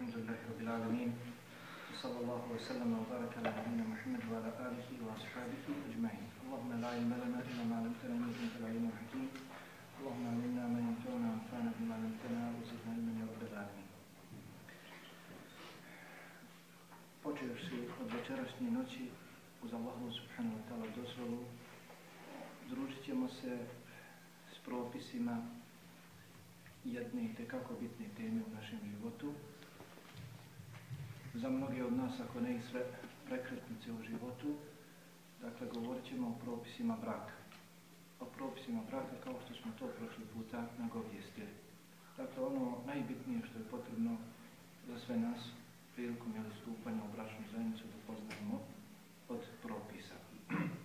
الحمد لله رب العالمين صلى الله وسلم وبارك على نبينا محمد وعلى آله وأصحابه أجمعين اللهم لا علم لنا إلا ما علمتنا إنك العليم الحكيم اللهم علمنا ما ينفعنا وانفعنا بما علمتنا وزدنا علما يا رب العالمين Počevši od večerašnje noći uz Allahu subhanahu wa ta'ala dozvolu. Družit ćemo se s propisima jedne i tekako bitne teme u našem životu, Za mnoge od nas, ako ne i sve prekretnice u životu, dakle, govorit ćemo o propisima braka. O propisima braka kao što smo to prošli puta nagovijestili. Dakle, ono najbitnije što je potrebno za sve nas prilikom je stupanja u bračnu zajednicu da poznajemo od propisa.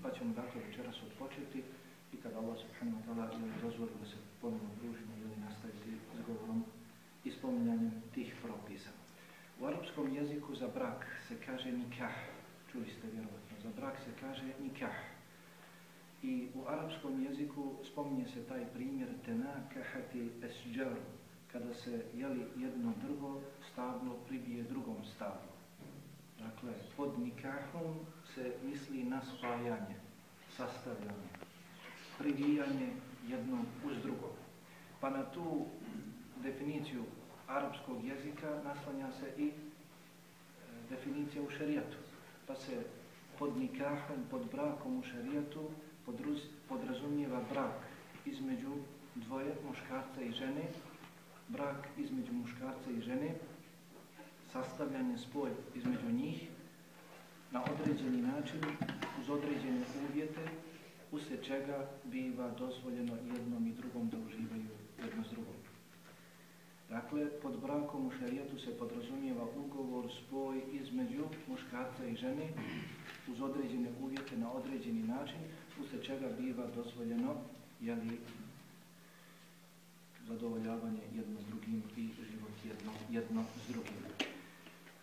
Pa ćemo dakle večeras odpočeti i kada Allah subhanahu wa ta'ala ili dozvoli da se ponovno družimo ili nastaviti s govorom i spominjanjem tih propisa. U arapskom jeziku za brak se kaže nikah. Čuli ste vjerovatno. Za brak se kaže nikah. I u arapskom jeziku spominje se taj primjer tenakahati esđaru kada se jeli jedno drvo stablo pribije drugom stablu. Dakle, pod nikahom se misli na spajanje, sastavljanje, pribijanje jedno uz drugo. Pa na tu definiciju arapskog jezika naslanja se i e, definicija u šerijatu. Pa se pod nikahom, pod brakom u šarijatu podrazumijeva brak između dvoje muškarca i žene, brak između muškarca i žene, sastavljanje spoj između njih na određeni način, uz određene uvjete, uslijed čega biva dozvoljeno jednom i drugom da uživaju jedno s drugom. Dakle, pod brakom u šarijetu se podrazumijeva ugovor, spoj između muškarca i žene uz određene uvjete na određeni način, usle čega biva dozvoljeno jeli, zadovoljavanje jedno s drugim i život jedno, jedno s drugim.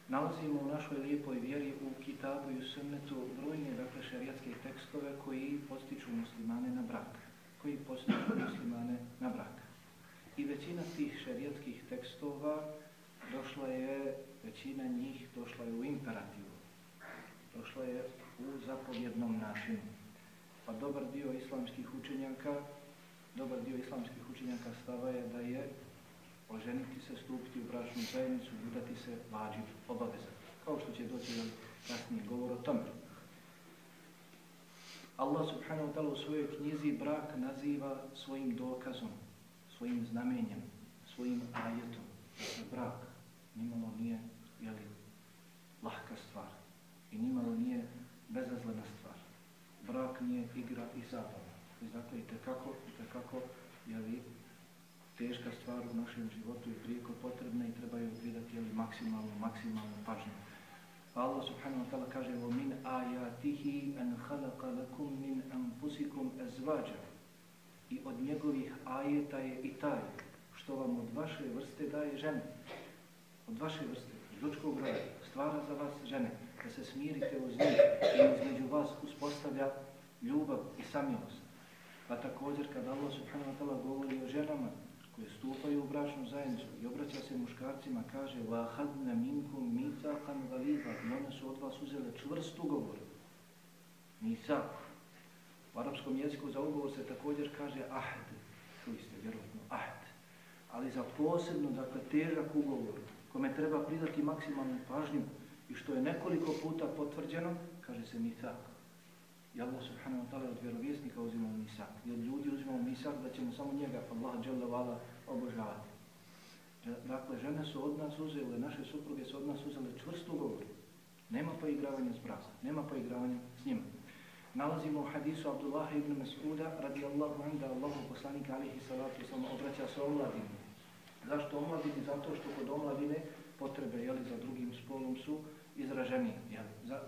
Nalazimo u našoj lijepoj vjeri u Kitabu i u Sunnetu brojne dakle, šarijatske tekstove koji postiču muslimane na brak. Koji postiču muslimane na brak. I većina tih šerijatskih tekstova došla je, većina njih došla je u imperativu. Došla je u zapovjednom načinu. Pa dobar dio islamskih učenjaka dobar dio islamskih učenjaka stava je da je oženiti se, stupiti u bračnu zajednicu, udati se vađiv, obaveza. Kao što će doći nam kasnije govor o tome. Allah subhanahu wa ta'ala u svojoj knjizi brak naziva svojim dokazom, svojim znamenjem, svojim ajetom. Dakle, brak nimalo nije jeli, lahka stvar i nimalo nije bezazlena stvar. Brak nije igra i zabava i zato i tekako, i tekako, jeli, teška stvar u našem životu i prijeko potrebna i trebaju vidjeti jeli, maksimalno, maksimalno pažnju. Allah subhanahu wa ta'ala kaže min ajatihi an khalaqa lakum min anfusikum azwaja I od njegovih ajeta je i taj što vam od vaše vrste daje žene. Od vaše vrste, ljudskog roda, stvara za vas žene, da se smirite uz njih i između vas uspostavlja ljubav i samilost. Pa također kada Allah subhanahu wa ta'ala govori o ženama koje stupaju u bračnu zajednicu i obraća se muškarcima, kaže وَاَحَدْنَ مِنْكُمْ مِيْتَاقًا غَلِيبًا I one su od vas uzele čvrst ugovor. Misak. U arapskom jeziku za ugovor se također kaže ahd. Čuli ste vjerojatno ahd. Ali za posebno, dakle, težak ugovor kome treba pridati maksimalnu pažnju i što je nekoliko puta potvrđeno, kaže se misak. I Allah subhanahu wa ta'ala od vjerovjesnika uzimao misak. I od ljudi uzimao misak da ćemo samo njega, pa Allah dželle vala, obožavati. Dakle, žene su od nas uzele, naše supruge su od nas uzele čvrst ugovor. Nema poigravanja s brakom, nema poigravanja s njima. Nalazimo u hadisu Abdullah ibn Mas'uda radijallahu anhu da Allahu poslanik alihi salatu wasallam obraća se omladini. Zašto omladini? Zato što kod omladine potrebe jeli, za drugim spolom su izraženije jeli, za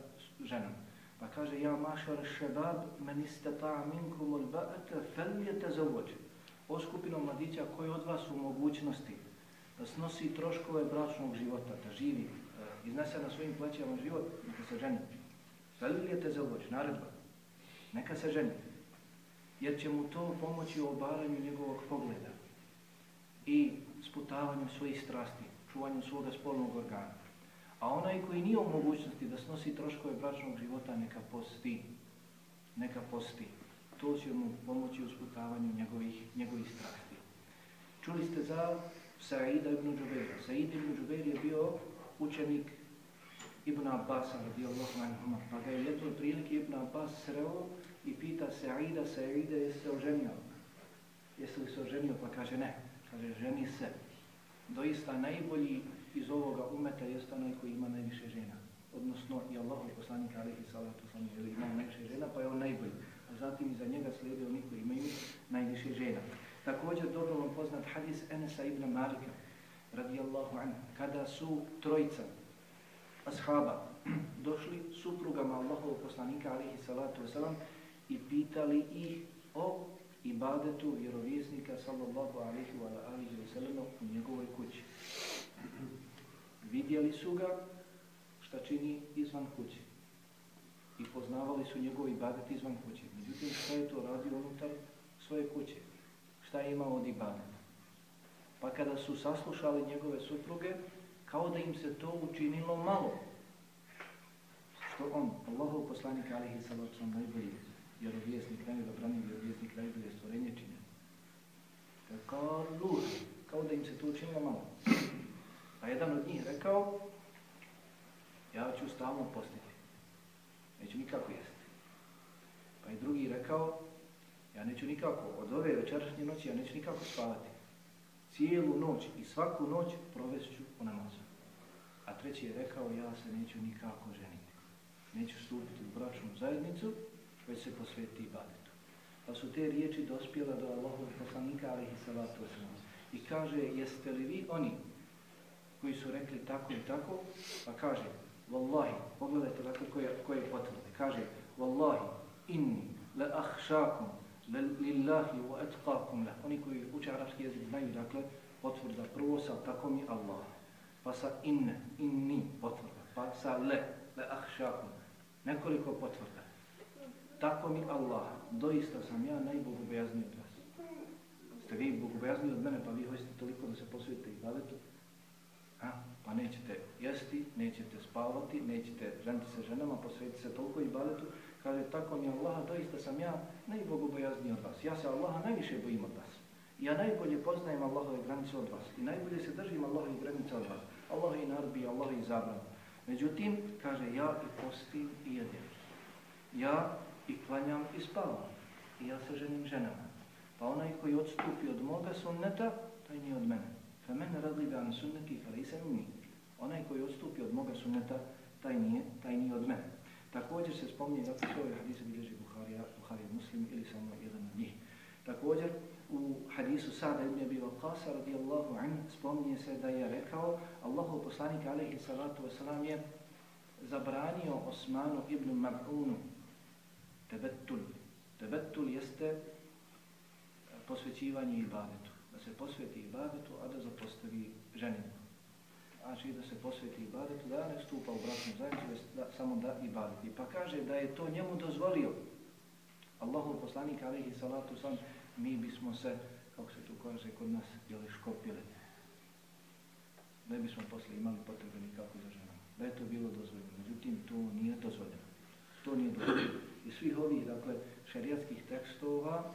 ženom. Pa kaže, ja mašar šebab, men istata minkum ul ba'ata, fel je. O skupino mladića koji od vas u mogućnosti da snosi troškove bračnog života, da živi, e, iznese na svojim plećama život, neka se ženi. Fel je te naredba. Neka se ženi. Jer će mu to pomoći u obaranju njegovog pogleda i sputavanju svojih strasti. čuvanju svoga spolnog organa. A onaj koji nije u mogućnosti da snosi troškove bračnog života, neka posti. Neka posti. To će mu pomoći u sputavanju njegovih, njegovih strasti. Čuli ste za Sa'ida ibn Džubeira. Sa'id ibn Džubeir je bio učenik Ibn Abbas radijallahu anhuma. Pa ga je jedno prilike Ibn Abbas sreo i pita Sa'ida, Sa'ida, jesi se oženio? Jesi li se oženio? Pa kaže ne. Kaže, ženi se. Doista najbolji iz ovoga umeta jeste onaj koji ima najviše žena. Odnosno i Allahov poslanik alihi salatu sam je ima najviše žena, pa je on najbolji. A zatim iza njega slijede oni koji imaju najviše žena. Također dobro vam poznat hadis Enesa ibn Malika radijallahu anhu. Kada su trojica ashaba došli suprugama Allahov poslanika alihi salatu wasalam i pitali ih o ibadetu vjerovjesnika sallallahu alihi wa alihi wasalam u njegovoj kući vidjeli su ga šta čini izvan kuće i poznavali su njegov ibadet izvan kuće. Međutim, šta je to radio unutar svoje kuće? Šta je imao od ibadeta? Pa kada su saslušali njegove supruge, kao da im se to učinilo malo. Što on, Allahov poslanik alihi sallam najbolji vjerovjesnik, kraj da je stvorenje čine. Kao, kao da im se to učinilo malo. A jedan od njih rekao, ja ću stalno postiti. Neću nikako jesti. Pa i drugi rekao, ja neću nikako, od ove večerašnje noći ja neću nikako spavati. Cijelu noć i svaku noć provest ću u namazu. A treći je rekao, ja se neću nikako ženiti. Neću stupiti u bračnu zajednicu, već se posveti ibadetu. Pa su te riječi dospjela do Allahovog poslanika, ali i salatu I kaže, jeste li vi oni koji su rekli tako i tako, pa kaže, Wallahi, pogledajte dakle koje, koje potvrde, kaže, Wallahi, inni le ahšakum lillahi wa etqakum lah. Oni koji uče arapski jezik znaju, dakle, potvrda prvo sa tako mi Allah, pa sa inne, inni potvrda, pa sa le, le ahšakum, nekoliko potvrda. Tako mi Allah, doista sam ja najbogobojazniji od vas. Ste vi bogobojazniji od mene, pa vi hoćete toliko da se posvetite i bavetu, A? Pa nećete jesti, nećete spavati, nećete ženiti se ženama, posvetiti se toliko i baletu. Kaže, tako mi Allah, doista sam ja najbogobojazniji od vas. Ja se Allaha najviše bojim od vas. Ja najbolje poznajem Allahove granice od vas. I najbolje se držim Allahove granice od vas. Allah i narbi, Allah i zabran. Međutim, kaže, ja i postim i jedem. Ja i klanjam i spavam. I ja se ženim ženama. Pa onaj koji odstupi od moga sunneta, taj nije od mene. Femen radli da sunneti falise minni. Onaj koji odstupi od moga sunneta, taj nije, taj nije od mene. Također se spominje dakle, se ove hadise bilježi Buharija, Buharija muslim ili samo jedan od njih. Također u hadisu Sada ibn Abi Waqasa radijallahu an spominje se da je rekao Allahu poslanik alejhi salatu vesselam je zabranio Osmanu ibn Mab'unu tebetul jeste posvećivanje ibadetu Da se posveti ibadetu, a da zapostavi ženinu. Znači da se posveti ibadetu, da ne stupa u bračnu zajednicu, da, samo da ibadeti. Pa kaže da je to njemu dozvolio. Allahu poslanik, alihi salatu sam, mi bismo se, kako se tu kaže kod nas, jeli škopili. Ne bismo posle imali potrebe nikako za ženom. Da je to bilo dozvoljeno. Međutim, to nije dozvoljeno. To nije dozvoljeno. I svih ovih, dakle, šarijatskih tekstova,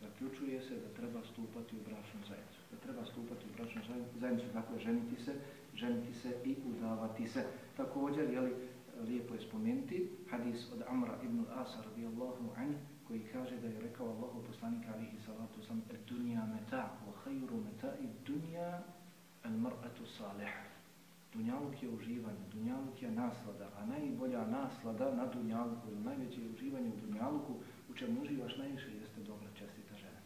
zaključuje se da treba stupati u bračnu zajednicu. Da treba stupati u bračnu zajednicu, dakle ženiti se, ženiti se i udavati se. Također, jeli, lijepo je spomenuti, hadis od Amra ibn Asa radijallahu anhu, koji kaže da je rekao Allahu poslanika alihi salatu sam et dunja meta, wa khayru meta i dunja al mar'atu salihah Dunjaluk je uživanje, dunjaluk je naslada, a najbolja naslada na dunjaluku, ili najveće uživanje u dunjaluku, u čemu uživaš najviše jeste dobra čestita žena.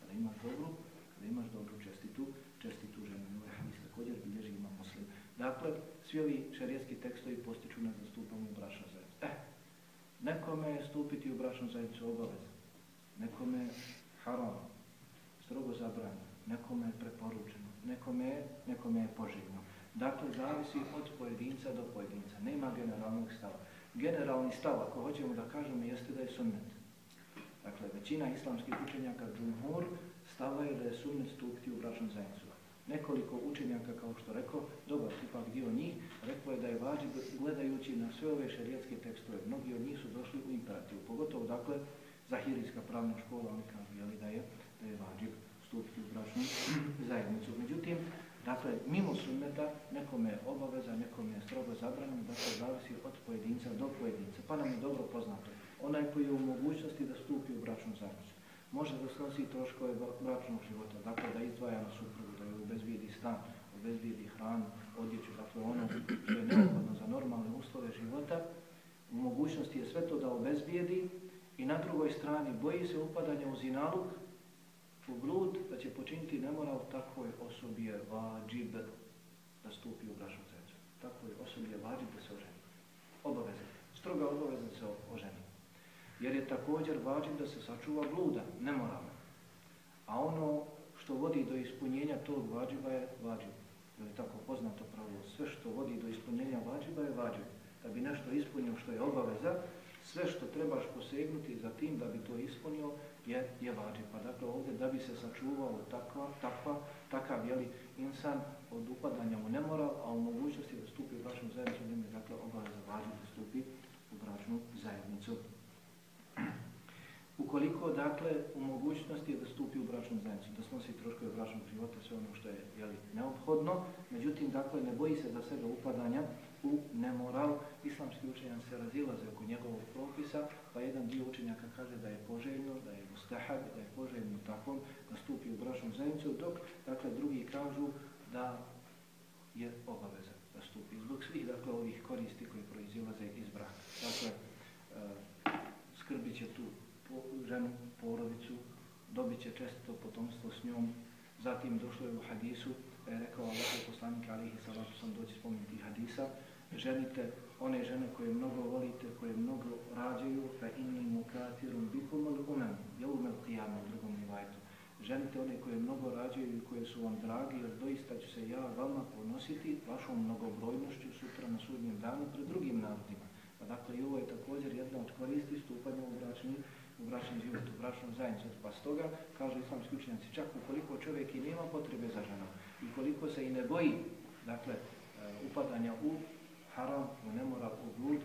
Kada imaš dobru, kada imaš dobru čestitu, čestitu ženu. Ovaj hadis također bilježi ima muslim. Dakle, svi ovi šarijetski tekstovi postiču na zastupanju u brašnu zajednicu. Eh, nekome je stupiti u brašnu zajednicu obaveza. Nekome je haram, strogo zabranjeno. Nekome je preporučeno. Nekome je, nekome je poživno. Dakle, zavisi od pojedinca do pojedinca. Nema generalnog stava. Generalni stav, ako hoćemo da kažemo, jeste da je sunnet. Dakle, većina islamskih učenjaka džumhur stava je da je sunnet stupiti u bračnu zajednicu. Nekoliko učenjaka, kao što rekao, dobar ipak dio njih, rekao je da je vađi gledajući na sve ove šarijetske tekstove. Mnogi od njih su došli u imperativu, pogotovo dakle Zahirijska pravna škola, oni kažu jeli, da je, da je vađib stupiti u bračnu zajednicu. Međutim, dakle, mimo sunneta, nekome je obaveza, nekome je strogo zabranjeno, dakle, zavisi od pojedinca do pojedinca. Pa nam je dobro poznato, onaj koji je u mogućnosti da stupi u bračnu zajednicu, može da snosi troškove bračnog života, dakle, da izdvaja na suprugu, da je obezvijedi stan, obezvijedi hranu, odjeću, dakle, ono što je neophodno za normalne uslove života, u mogućnosti je sve to da obezvijedi i na drugoj strani boji se upadanja u zinaluk, u blud, da će počiniti nemoral, takvoj osobi je vađib da stupi u brašnu zemlju. Takvoj osobi je vađib da se oženi. Obavezan. Stroga obavezan se oženi. Jer je također vađib da se sačuva bluda, nemoralno. A ono što vodi do ispunjenja tog vađiba je vađib. Je li tako poznato pravilo? Sve što vodi do ispunjenja vađiba je vađib. Da bi nešto ispunio što je obaveza, sve što trebaš posegnuti za tim da bi to ispunio je, je vađib. Pa dakle ovdje da bi se sačuvao takva, takva, takav jeli, insan od upadanja u nemoral, a u mogućnosti da stupi u bračnu zajednicu, njim je dakle obaveza vađib da stupi u bračnu zajednicu. Ukoliko, dakle, u mogućnosti je da stupi u bračnu zajednicu, da snosi troškove bračnog života, sve ono što je jeli, neophodno, međutim, dakle, ne boji se za sebe upadanja u nemoral. Islamski učenjan se razilaze oko njegovog propisa, pa jedan dio učenjaka kaže da je poželjno, da je mustahab, da je poželjno takvom da stupi u bračnu zajednicu, dok, dakle, drugi kažu da je obavezan da stupi. Zbog svih, dakle, ovih koristi koji proizilaze iz braka. Dakle, e, skrbit će tu ženu, porodicu, dobit će često potomstvo s njom. Zatim došlo je u hadisu, je rekao Allah poslanik alihi salatu sam doći spomenuti hadisa, ženite one žene koje mnogo volite, koje mnogo rađaju, fa inni mukatirum bikum al umem, je umel qiyama u drugom nivajtu. Ženite one koje mnogo rađaju i koje su vam dragi, jer doista ću se ja vama ponositi vašom mnogobrojnošću sutra na sudnjem danu pred drugim narodima. Pa dakle, i ovo je također jedna od koristi stupanja u bračni u bračni životu, u bračnom zajednicu. Pa stoga, kažu islamski učenjaci, čak ukoliko čovjek i nema potrebe za ženom i koliko se i ne boji, dakle, e, upadanja u haram, u nemoral, u blud,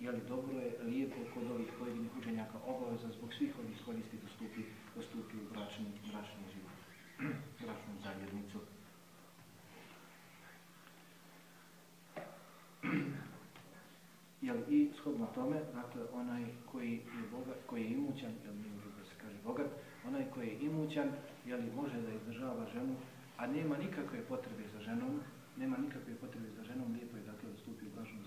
je li dobro je, lijepo kod ovih pojedinih učenjaka obaveza zbog svih ovih koristi dostupi, dostupi u bračni, bračni život, bračnu zajednicu. jel, i shodno tome, dakle, onaj koji je bogat, koji je imućan, jel, mi može da se kaže bogat, onaj koji je imućan, jel, može da izdržava ženu, a nema nikakve potrebe za ženom, nema nikakve potrebe za ženom, lijepo je, dakle, da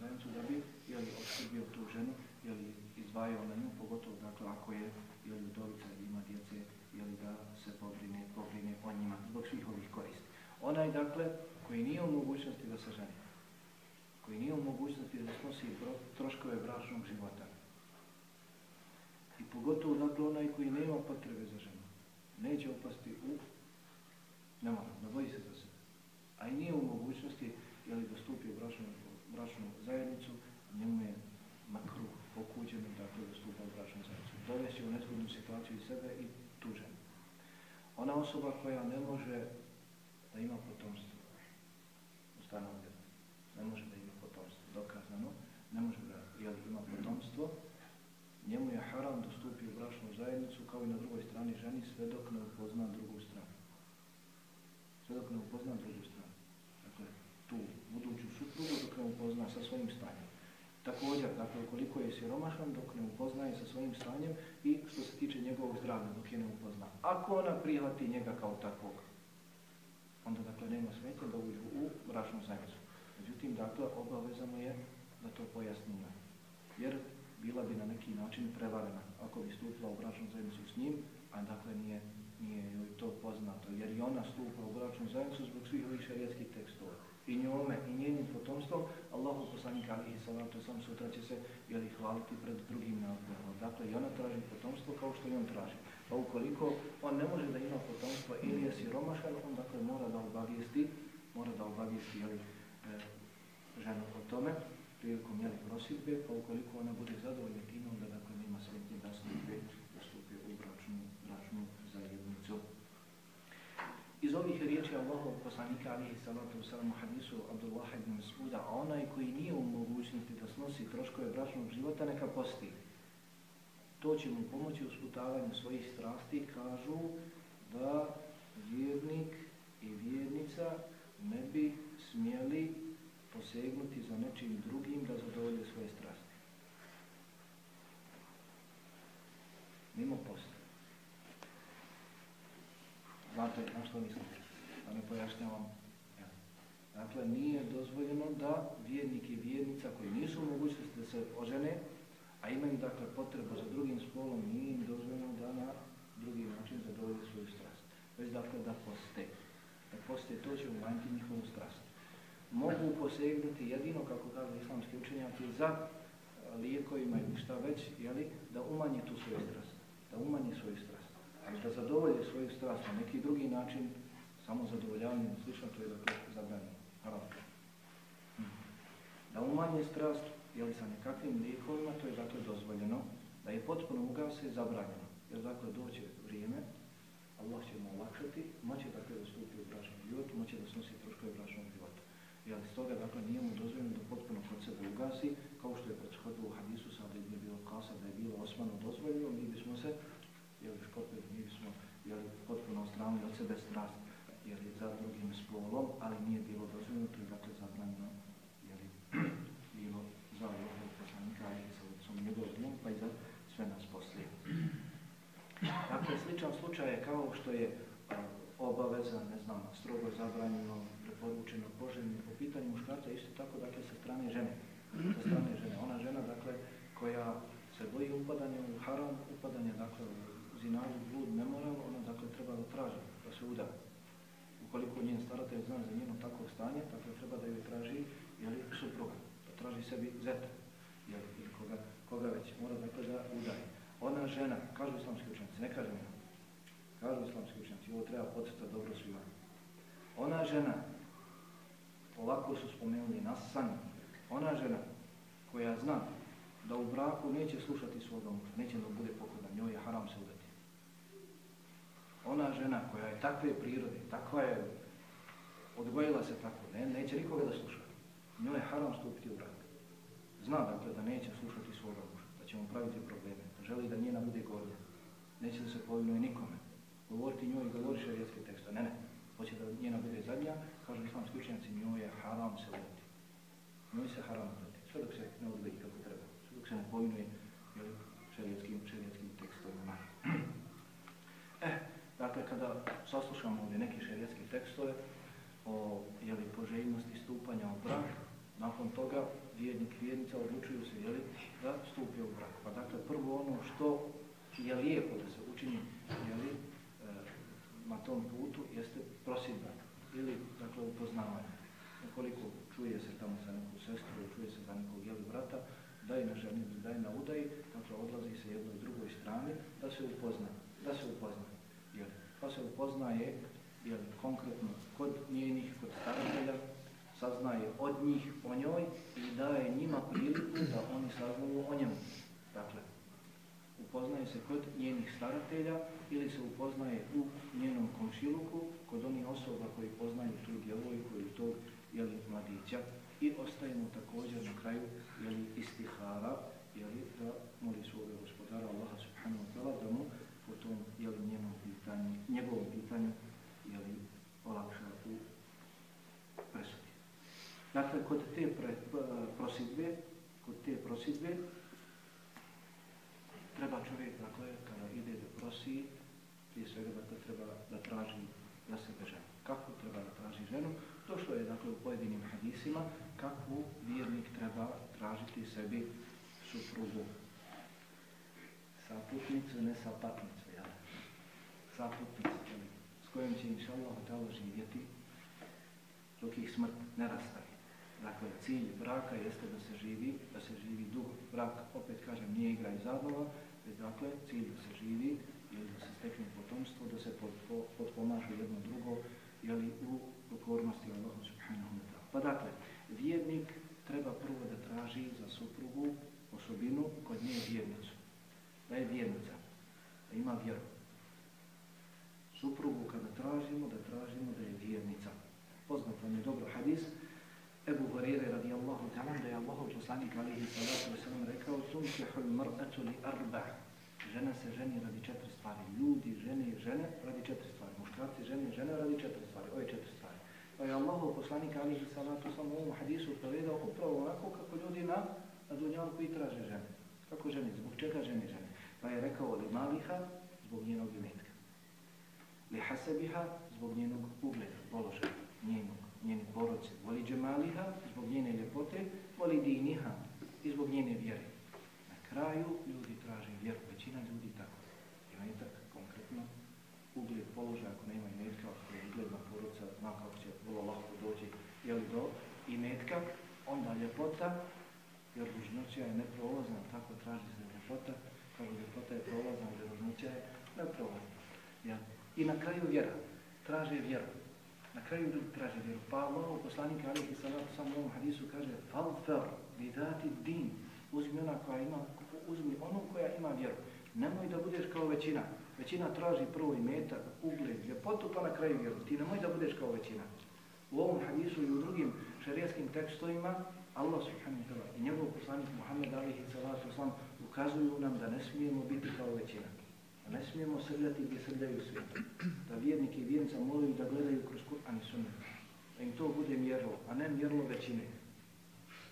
zajednicu, da bi, jeli, obskrbio tu ženu, jel, izdvajao na nju, pogotovo, dakle, ako je, jeli, udovica ili ima djece, jeli, da se pobrine, pobrine o njima, zbog svih ovih koristi. Onaj, dakle, koji nije u mogućnosti da se ženi, koji nije u mogućnosti da snosi troškove bračnog života. I pogotovo dakle onaj koji nema potrebe za ženu, neće opasti u nemoral, ne boji se za sebe. A i nije u mogućnosti je li dostupi u bračnu, bračnu zajednicu, njemu je makru pokuđeno dakle da stupa u bračnu zajednicu. Dovesti u nezgodnu situaciju i sebe i tu ženu. Ona osoba koja ne može da ima potomstvo, ustanovljeno, ne može da ima potomstvo, dokazano, ne može da jel, ima potomstvo, njemu je haram da stupi u bračnu zajednicu kao i na drugoj strani ženi sve dok ne upozna drugu stranu. Sve dok ne upozna drugu stranu. Dakle, tu buduću suprugu dok ne upozna sa svojim stanjem. Također, dakle, koliko je siromašan, dok ne upoznaje sa svojim stanjem i što se tiče njegovog zdravlja, dok je ne upozna. Ako ona prihvati njega kao takvog, onda, dakle, nema smetnje da uđu u bračnu zajednicu. Međutim, dakle, obavezano je da to pojasnimo. Jer bila bi na neki način prevarena ako bi stupila u bračnu zajednicu s njim, a dakle nije, nije joj to poznato. Jer i ona stupa u bračnu zajednicu zbog svih ovih šarijetskih tekstova. I njome, i njenim potomstvom, Allahu poslanik alihi salatu sam sutra će se jeli, hvaliti pred drugim narodom. Dakle, i ona traži potomstvo kao što i on traži. Pa ukoliko on ne može da ima potomstvo ili je siromašan, on dakle mora da obavijesti, mora da obavijesti jeli, e, ženu o tome, prilikom jeli prositbe, pa ukoliko ona bude zadovoljna time, onda da nema smetnje da stupi, da stupi u bračnu, bračnu zajednicu. Iz ovih riječi Allahov poslanika alihi salatu wasalam u hadisu Abdullah ibn Mas'uda, a onaj koji nije u mogućnosti da snosi troškove bračnog života, neka posti. To će mu pomoći u sputavanju svojih strasti, kažu da vjernik i vjernica ne bi smjeli posegnuti za nečim drugim da zadovolje svoje strasti. Mimo posta. Znate na što mislim? Da ne pojašnjavam. Ja. Dakle, nije dozvoljeno da vjernik i vjernica koji nisu u mogućnosti da se ožene, a imaju dakle potrebu za drugim spolom, nije im dozvoljeno da na drugi način zadovolje svoju strast. Već dakle da poste. Da poste, to će umanjiti njihovu strast. Mogu posegnuti jedino, kako kaže islamski učenjaci, za e, lijekovima ili šta već, jeli, da umanje tu svoju strast. Da umanje svoju strast ali da zadovolje svoju strast na neki drugi način, samo zadovoljavanjem i slično, to je dakle zabranjeno. Haram. Da umanje strast, jeli sa nekakvim lijekovima, to je zato dozvoljeno. Da je potpuno ugase, zabranjeno. Jer dakle doće vrijeme, Allah će mu olakšati, moće dakle da stupi u bračnom životu, moće da snosi troškove bračnog života. Jel, stoga dakle nije mu dozvoljeno da potpuno kod sebe ugasi, kao što je prethodilo u hadisu, sada je bilo kasa da je bilo osmano dozvoljeno, mi bismo se jel, škopili, mi smo potpuno ostranili od sebe strast jel, za drugim spolom, ali nije bilo dozvoljeno, to je dakle zabranjeno jel, bilo za ovog poslanika i sa odcom njegovim, pa i za sve nas poslije. Dakle, sličan slučaj je kao što je obaveza, ne znam, strogo zabranjeno, preporučeno, poželjno po pitanju muškarca, isto tako, dakle, sa strane žene. Sa strane žene. Ona žena, dakle, koja se boji upadanja u haram, upadanja, dakle, zinaru, blud, nemoral, ona dakle treba da traži, da se uda. Ukoliko njen staratelj zna za njeno takvo stanje, dakle treba da joj traži, jeli, supruga, da traži sebi zeta, jeli, ili koga, koga već, mora dakle da udaje. Ona žena, kažu islamski učenci, ne kažem ja, kažu islamski učenci, ovo treba podsjetati dobro svima. Ona žena, ovako su spomenuli nas san, ona žena koja zna da u braku neće slušati svoga muža, neće da bude pokodan, njoj je haram se udati ona žena koja je takve prirode, takva je, odgojila se tako, ne, neće nikoga da sluša. Njoj je haram stupiti u brak. Zna dakle da neće slušati svoga muža, da će mu praviti probleme, da želi da njena bude gornja. Neće da se povinuje nikome. Govoriti njoj i govori šarijetske tekste. Ne, ne. Hoće da njena bude zadnja, kažu islamski učenjaci, njoj je haram se udati. Njoj se haram udati. Sve dok se ne odgledi kako treba. Sve dok se ne povinuje šarijetskim, šarijetskim tekstovima. eh, Dakle, kada saslušamo ovdje neke šerijetske tekstove o jeli, poželjnosti stupanja u brak, nakon toga vjernik i vjernica odlučuju se jeli, da stupi u brak. Pa dakle, prvo ono što je lijepo da se učini jeli, e, eh, na tom putu jeste prosidba ili dakle, upoznavanje. Ukoliko čuje se tamo sa neku sestru, čuje se za nekog jeli brata, da je na ženi, da je na udaji, dakle, odlazi se jednoj drugoj strani da se upozna. Da se upozna Jer pa se upoznaje jer konkretno kod njenih, kod staratelja, saznaje od njih o njoj i daje njima priliku da oni saznaju o njemu. Dakle, upoznaje se kod njenih staratelja ili se upoznaje u njenom komšiluku kod onih osoba koji poznaju tu djevojku ili tog jeli, mladića i ostaje mu također na kraju jeli, istihara jeli, da moli svoga gospodara Allaha subhanahu wa ta'ala da mu po tom jeli, njenom pitanju, njegovom pitanju, jeli, olakša u presudi. Dakle, kod te pre, prosidbe, kod te prosidbe, treba čovjek, dakle, kada ide da prosi, prije svega, dakle, treba da traži za sebe ženu. Kako treba da traži ženu? Došlo je, dakle, u pojedinim hadisima, kako vjernik treba tražiti sebi suprugu. Saputnicu, ne sapatnicu saputnici s kojom će inša Allah tala živjeti dok ih smrt ne rastavi. Dakle, cilj braka jeste da se živi, da se živi dugo. Brak, opet kažem, nije igra i zabava, već dakle, cilj da se živi ili da se stekne potomstvo, da se potpomažu jedno drugo, jeli u pokornosti Allahu subhanahu wa ta'ala. Pa dakle, vjernik treba prvo da traži za suprugu osobinu kod nje vjernicu. Da je vjernica, da ima vjeru suprugu kada tražimo, da tražimo da je vjernica. Poznat vam je dobro hadis, Ebu Horeire radijallahu ta'ala, da je Allahov poslanik alihi salatu wasalam rekao, Tunkihul mar'atu li arba' Žena se ženi radi četiri stvari. Ljudi, žene i žene radi četiri stvari. Muškarci, žene i žene radi četiri stvari. Ove četiri stvari. Pa je Allahov poslanik alihi salatu wasalam u ovom hadisu prevedao upravo onako kako ljudi na, na dunjalku i traže žene. Kako žene? Zbog čega žene žene? Pa je rekao li maliha zbog njenog imena. Li hasebiha zbog njenog ugleda, položaja, njenog njeni porodce, voli džemaliha zbog njene ljepote, voli diniha i zbog njene vjere. Na kraju ljudi traže vjeru, većina ljudi tako. Ima i tako konkretno ugled položaja, ako nema imetka, ako je ugledna porodca, zna kako će vrlo lahko doći jeli, do imetka, onda ljepota, jer ružnoća je neprolazna, tako traži se ljepota, kažu ljepota je prolazna, jer ružnoća je neprolazna. Ja. I na kraju vjera, traže vjeru. Na kraju ljudi traže vjeru. Pa Allah, poslanik Alihi Salatu sam u ovom hadisu kaže Falfer, vidati din. Uzmi ona koja ima, uzmi onu koja ima vjeru. Nemoj da budeš kao većina. Većina traži prvo i meta, ugled, ljepotu, pa na kraju vjeru. Ti nemoj da budeš kao većina. U ovom hadisu i u drugim šarijaskim tekstovima Allah subhanahu wa ta'ala i njegov poslanik Muhammed alihi salatu sam ukazuju nam da ne smijemo biti kao većina ne smijemo srljati gdje srljaju svijet. Da vjernik i vjernica moraju da gledaju kroz Kur'an i Sunnet. Da im to bude mjerlo, a ne mjerlo većine.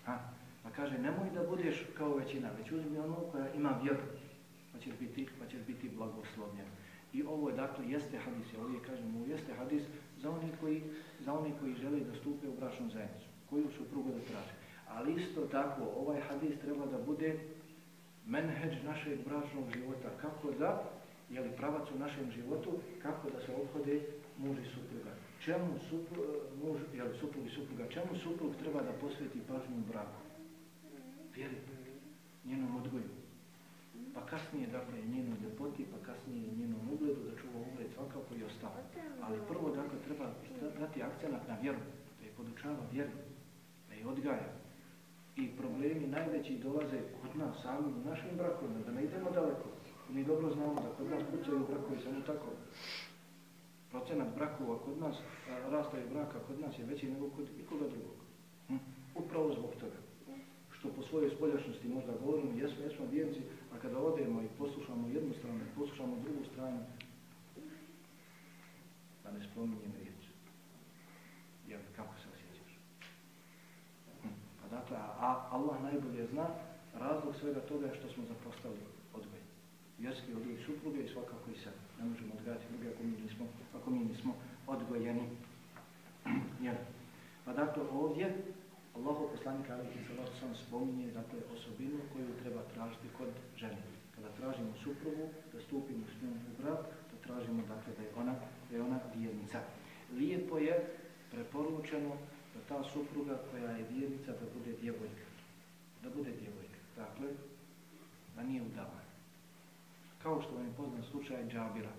Ha? Pa kaže, nemoj da budeš kao većina, već uzmi ono koja ima vjeru, pa ćeš biti, pa ćeš biti blagoslovljen. I ovo je, dakle, jeste hadis, ja ovdje kažem, ovo jeste hadis za oni koji, za oni koji žele da stupe u brašnu zajednicu, koju su prugo da traže. Ali isto tako, ovaj hadis treba da bude menheđ našeg bračnog života, kako da jeli, pravac u našem životu, kako da se obhode muž i supruga. Čemu supru, e, muž, jeli, suprug i supruga, čemu suprug treba da posveti pažnju u braku? Vjeri, njenom odgoju. Pa kasnije, dakle, njenom ljepoti, pa kasnije njenom ugledu, da čuva ugled svakako i ostalo. Ali prvo, dakle, treba dati akcenat na vjeru, da je podučava vjeru, da je odgaja. I problemi najveći dolaze kod nas sami u našim brakovima, da ne idemo daleko. Mi dobro znamo da kod nas pucaju brakovi samo tako. Procenat brakova kod nas, rastaje braka kod nas je veći nego kod ikoga drugog. Hm? Upravo zbog toga. Što po svojoj spoljašnosti možda govorimo, jesmo, jesmo vijenci, a kada odemo i poslušamo jednu stranu, poslušamo drugu stranu, da ne spominjem riječ. Jer kako se osjećaš? Hm? Pa dakle, a Allah najbolje zna razlog svega toga je što smo zapostavili vjerski odgoj supruge i svakako i sebe. Ne možemo odgajati druge ako mi nismo, ako mi nismo odgojeni. Jel? Pa dakle ovdje Allaho poslanik Ali Isalatu sam spominje dakle, osobinu koju treba tražiti kod žene. Kada tražimo suprugu, da stupimo s njom u brak, da tražimo dakle, da je ona, da je ona vjernica. Lijepo je preporučeno da ta supruga koja je vjernica da bude djevojka. Da bude djevojka. Dakle, da nije udavana kao što vam je poznat slučaj Džabira.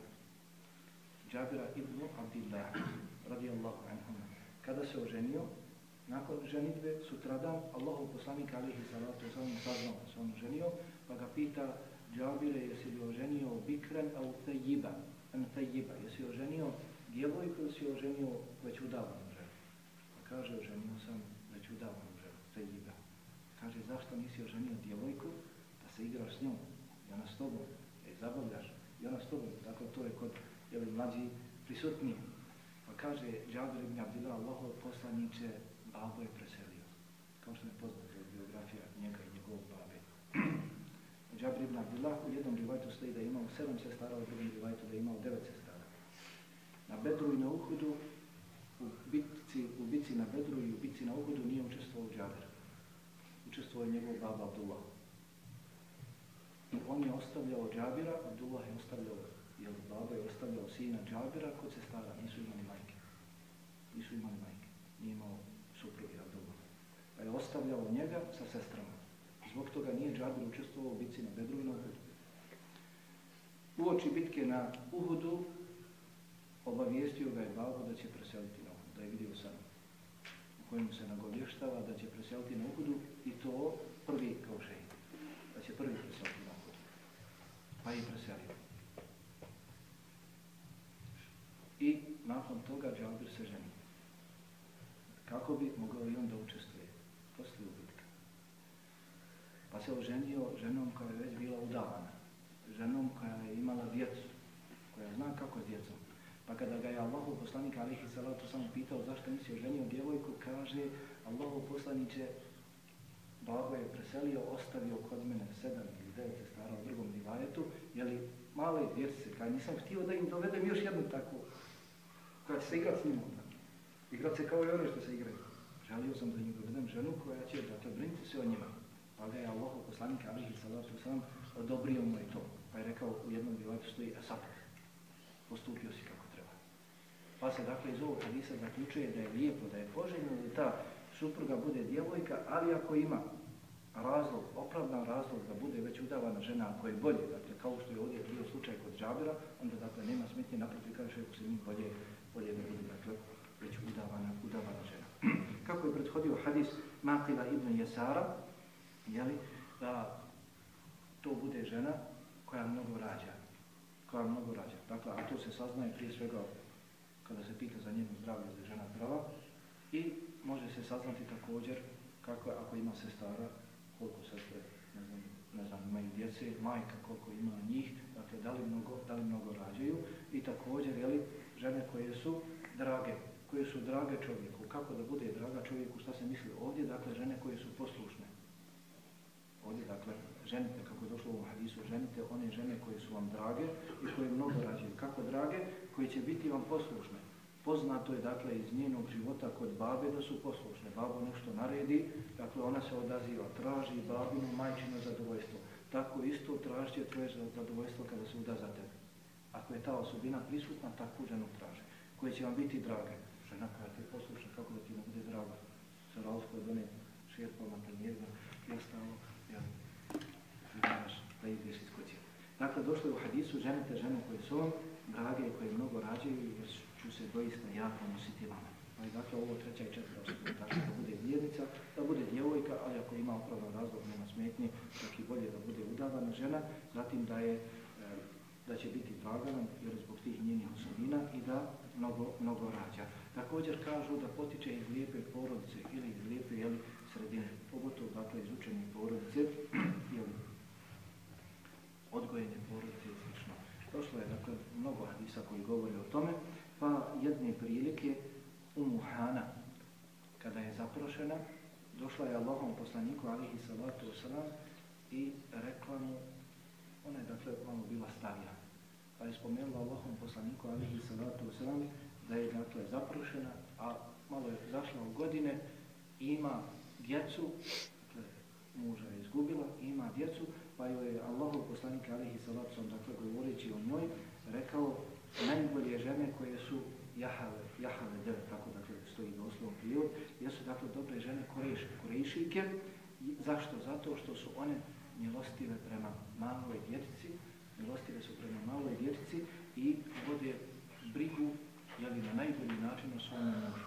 Džabira ibn Abdillah, radijallahu anhu. Kada se oženio, nakon ženitve, sutradan, Allahu poslanik alihi salatu sallam saznao da se on oženio, pa ga pita Džabire, jesi li oženio bikren au fejiba, en fejiba, jesi oženio djevojku ili si oženio već udavanu ženu? Pa kaže, oženio sam već udavanu ženu, fejiba. Kaže, zašto nisi oženio djevojku, da se igraš s njom, ja na s tobom, zabavljaš i ona s tobom, dakle to je kod jeli, mlađi prisutni. Pa kaže Džabir ibn Abdillah, Allaho poslaniče, babo je preselio. Kao što je poznat je biografija njega i njegovog babe. Džabir ibn Abdillah u jednom rivajtu stoji da je imao sedam sestara, u drugom rivajtu da je imao devet sestara. Na Bedru i na Uhudu, u bitci, u bitci na Bedru i u bitci na Uhudu nije učestvovao Džabir. Učestvovao je njegov baba Abdullah. I on je ostavljao Džabira, Abdullah je ostavljao, jel baba je ostavljao sina Džabira kod se stara, nisu imali majke. Nisu imali majke, nije imao suprugi Abdullah. Pa je ostavljao njega sa sestrama. Zbog toga nije Džabir učestvovao u bitci na Bedru i na Uhudu. U oči bitke na Uhudu obavijestio ga je babo da će preseliti na Uhudu, da je vidio sam u kojem se nagovještava da će preseliti na Uhudu i to prvi kao šeji, da će prvi preseliti pa je preselio. I nakon toga Džabir se ženi. Kako bi mogao i on da učestvuje poslije ubitka? Pa se oženio ženom koja je već bila udavana, ženom koja je imala djecu, koja zna kako je djecom. Pa kada ga je Allahov poslanik alihi salatu samo pitao zašto nisi oženio djevojku, kaže Allahov poslaniće babo je preselio, ostavio kod mene sedam devet sestara u drugom rivajetu, jeli male djece, kaj nisam htio da im dovedem još jednu takvu, koja će se igrat s njima. Igrat se kao i one što se igraju. Želio sam da im dovedem ženu koja će, dakle, brinuti se o njima. Pa ga je Allah, poslanik Alihi salatu sam, odobrio mu je to. Pa je rekao u jednom rivajetu stoji, a sad, postupio si kako treba. Pa se dakle iz ovog hadisa zaključuje da je lijepo, da je poželjno da ta supruga bude djevojka, ali ako ima razlog, opravdan razlog da bude već udavana žena ako je bolje, dakle kao što je ovdje bio slučaj kod Džabira, onda dakle nema smetnje naprotiv kaže šeku se mi bolje, bolje da bude dakle već udavana, udavana žena. Kako je prethodio hadis Makila ibn Jesara, jeli, da to bude žena koja mnogo rađa, koja mnogo rađa. Dakle, a to se saznaje prije svega kada se pita za njenu zdravlje, da je žena zdrava, i može se saznati također kako ako ima sestara, koliko sestre, ne znam, ne znam, imaju djece, majka koliko ima njih, dakle, da li mnogo, da li mnogo rađaju i također, jeli, žene koje su drage, koje su drage čovjeku. Kako da bude draga čovjeku, šta se misli ovdje, dakle, žene koje su poslušne. Ovdje, dakle, ženite, kako je došlo u hadisu, ženite one žene koje su vam drage i koje mnogo rađaju. Kako drage? Koje će biti vam poslušne. Poznato je dakle iz njenog života kod babe da su poslušne. Babo nešto naredi, dakle ona se odaziva, traži babinu majčino zadovoljstvo. Tako isto traži tvoje zadovoljstvo kada se uda za tebe. Ako je ta osobina prisutna, takvu ženu traži. Koje će vam biti drage. Žena koja te posluša, poslušna, kako da ti ne bude draga. Sa razliku od one šerpama, premijerima i ostalo, znaš, da ideš iz kuće. Dakle, došlo je u hadisu, ženite žene koje su vam drage i koje mnogo rađaju jer ću se doista jako nositi vama. Pa je dakle ovo treća i četvrta osoba, dakle da bude vjernica, da bude djevojka, ali ako ima opravdan razlog, nema smetnje, čak i bolje da bude udavana žena, zatim da je e, da će biti draganom jer zbog tih njenih osobina i da mnogo, mnogo rađa. Također kažu da potiče iz lijepe porodice ili iz lijepe jeli, sredine, pogotovo dakle iz učenih porodice, jeli, odgojenje porodice i slično. Došlo je dakle mnogo hadisa koji govori o tome, Pa jedne prilike Umu Hana, kada je zaprošena, došla je Allahom poslaniku alihi salatu wasalam i rekla mu, ona je dakle ono bila starija, pa je spomenula Allahom poslaniku alihi salatu wasalam da je dakle zaprošena, a malo je zašla u godine ima djecu, dakle muža je izgubila, ima djecu, pa joj je Allahom poslanika alihi salatu wasalam, dakle govoreći o njoj, rekao najbolje žene koje su jahale, jahale deve, tako dakle stoji na osnovom prijevod, jesu dakle dobre žene koreš, korejšike. Zašto? Zato što su one milostive prema maloj djetici, milostive su prema maloj djetici i vode brigu jeli, na najbolji način o svome mužu.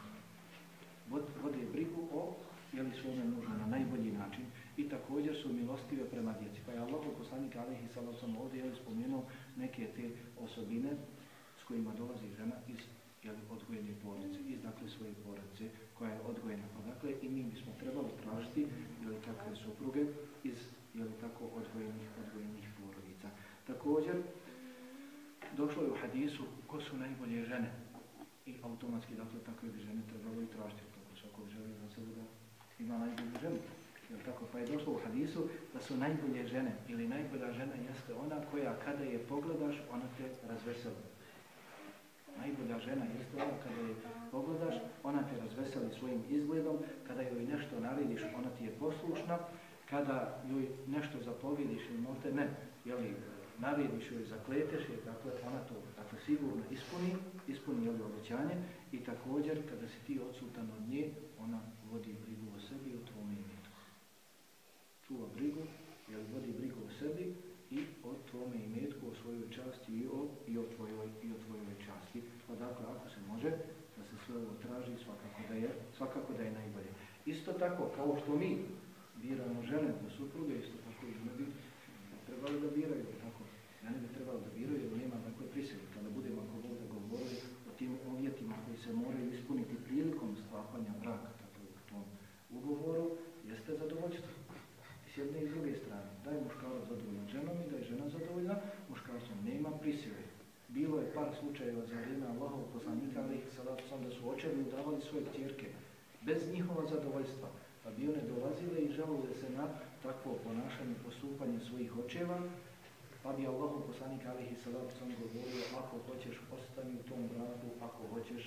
Vode brigu o jeli, svome mužu na najbolji način i također su milostive prema djeci. Pa je Allah, poslanik Alihi Salasam, ovdje je spomenuo neke te osobine kojima dolazi žena iz jeli, odgojene porodice, iz dakle svoje porodice koja je odgojena. Pa dakle i mi bismo trebali tražiti jeli, takve supruge iz jeli, tako odgojenih, odgojenih porodica. Također, došlo je u hadisu ko su najbolje žene i automatski dakle takve bi žene trebalo i tražiti. Tako svako želi za sebe da ima najbolju ženu. Jel tako? Pa je došlo u hadisu da su najbolje žene ili najbolja žena jeste ona koja kada je pogledaš, ona te razvesela najbolja žena jeste ona kada je pogledaš, ona te razveseli svojim izgledom, kada joj nešto narediš, ona ti je poslušna, kada joj nešto zapovjediš ili možda ne, jeli, narediš joj, zakleteš je, dakle, ona to dakle, sigurno ispuni, ispuni jeli, obećanje i također kada si ti odsutan od nje, ona vodi brigu o sebi i o tvojom imetku. Čuva brigu, jeli, vodi brigu o sebi i o tvome imetku, o svojoj časti i o, i o, tvojoj, i o tvojoj časti. Pa dakle, ako se može, da se sve ovo traži, svakako da je, svakako da je najbolje. Isto tako, kao što mi biramo žene za supruge, isto tako i žene bi trebali da biraju, tako. Žene bi trebali da biraju, jer nema takve prisjeli. Kada budemo ako Bog da govorili o tim uvjetima koji se moraju ispuniti prilikom sklapanja braka, tako u tom ugovoru, jeste zadovoljstvo. S jedne i druge strane, da je muškarac zadovoljan ženom i da je žena zadovoljna, muškarcom nema prisile. Bilo je par slučajeva za vrijeme Allahov poslanika, ali salatu sam da su očevi udavali svoje tjerke bez njihova zadovoljstva, pa bi one dolazile i žalile se na takvo ponašanje, postupanje svojih očeva, pa bi Allahov poslanik alihi salatu sam govorio, ako hoćeš ostani u tom braku, ako hoćeš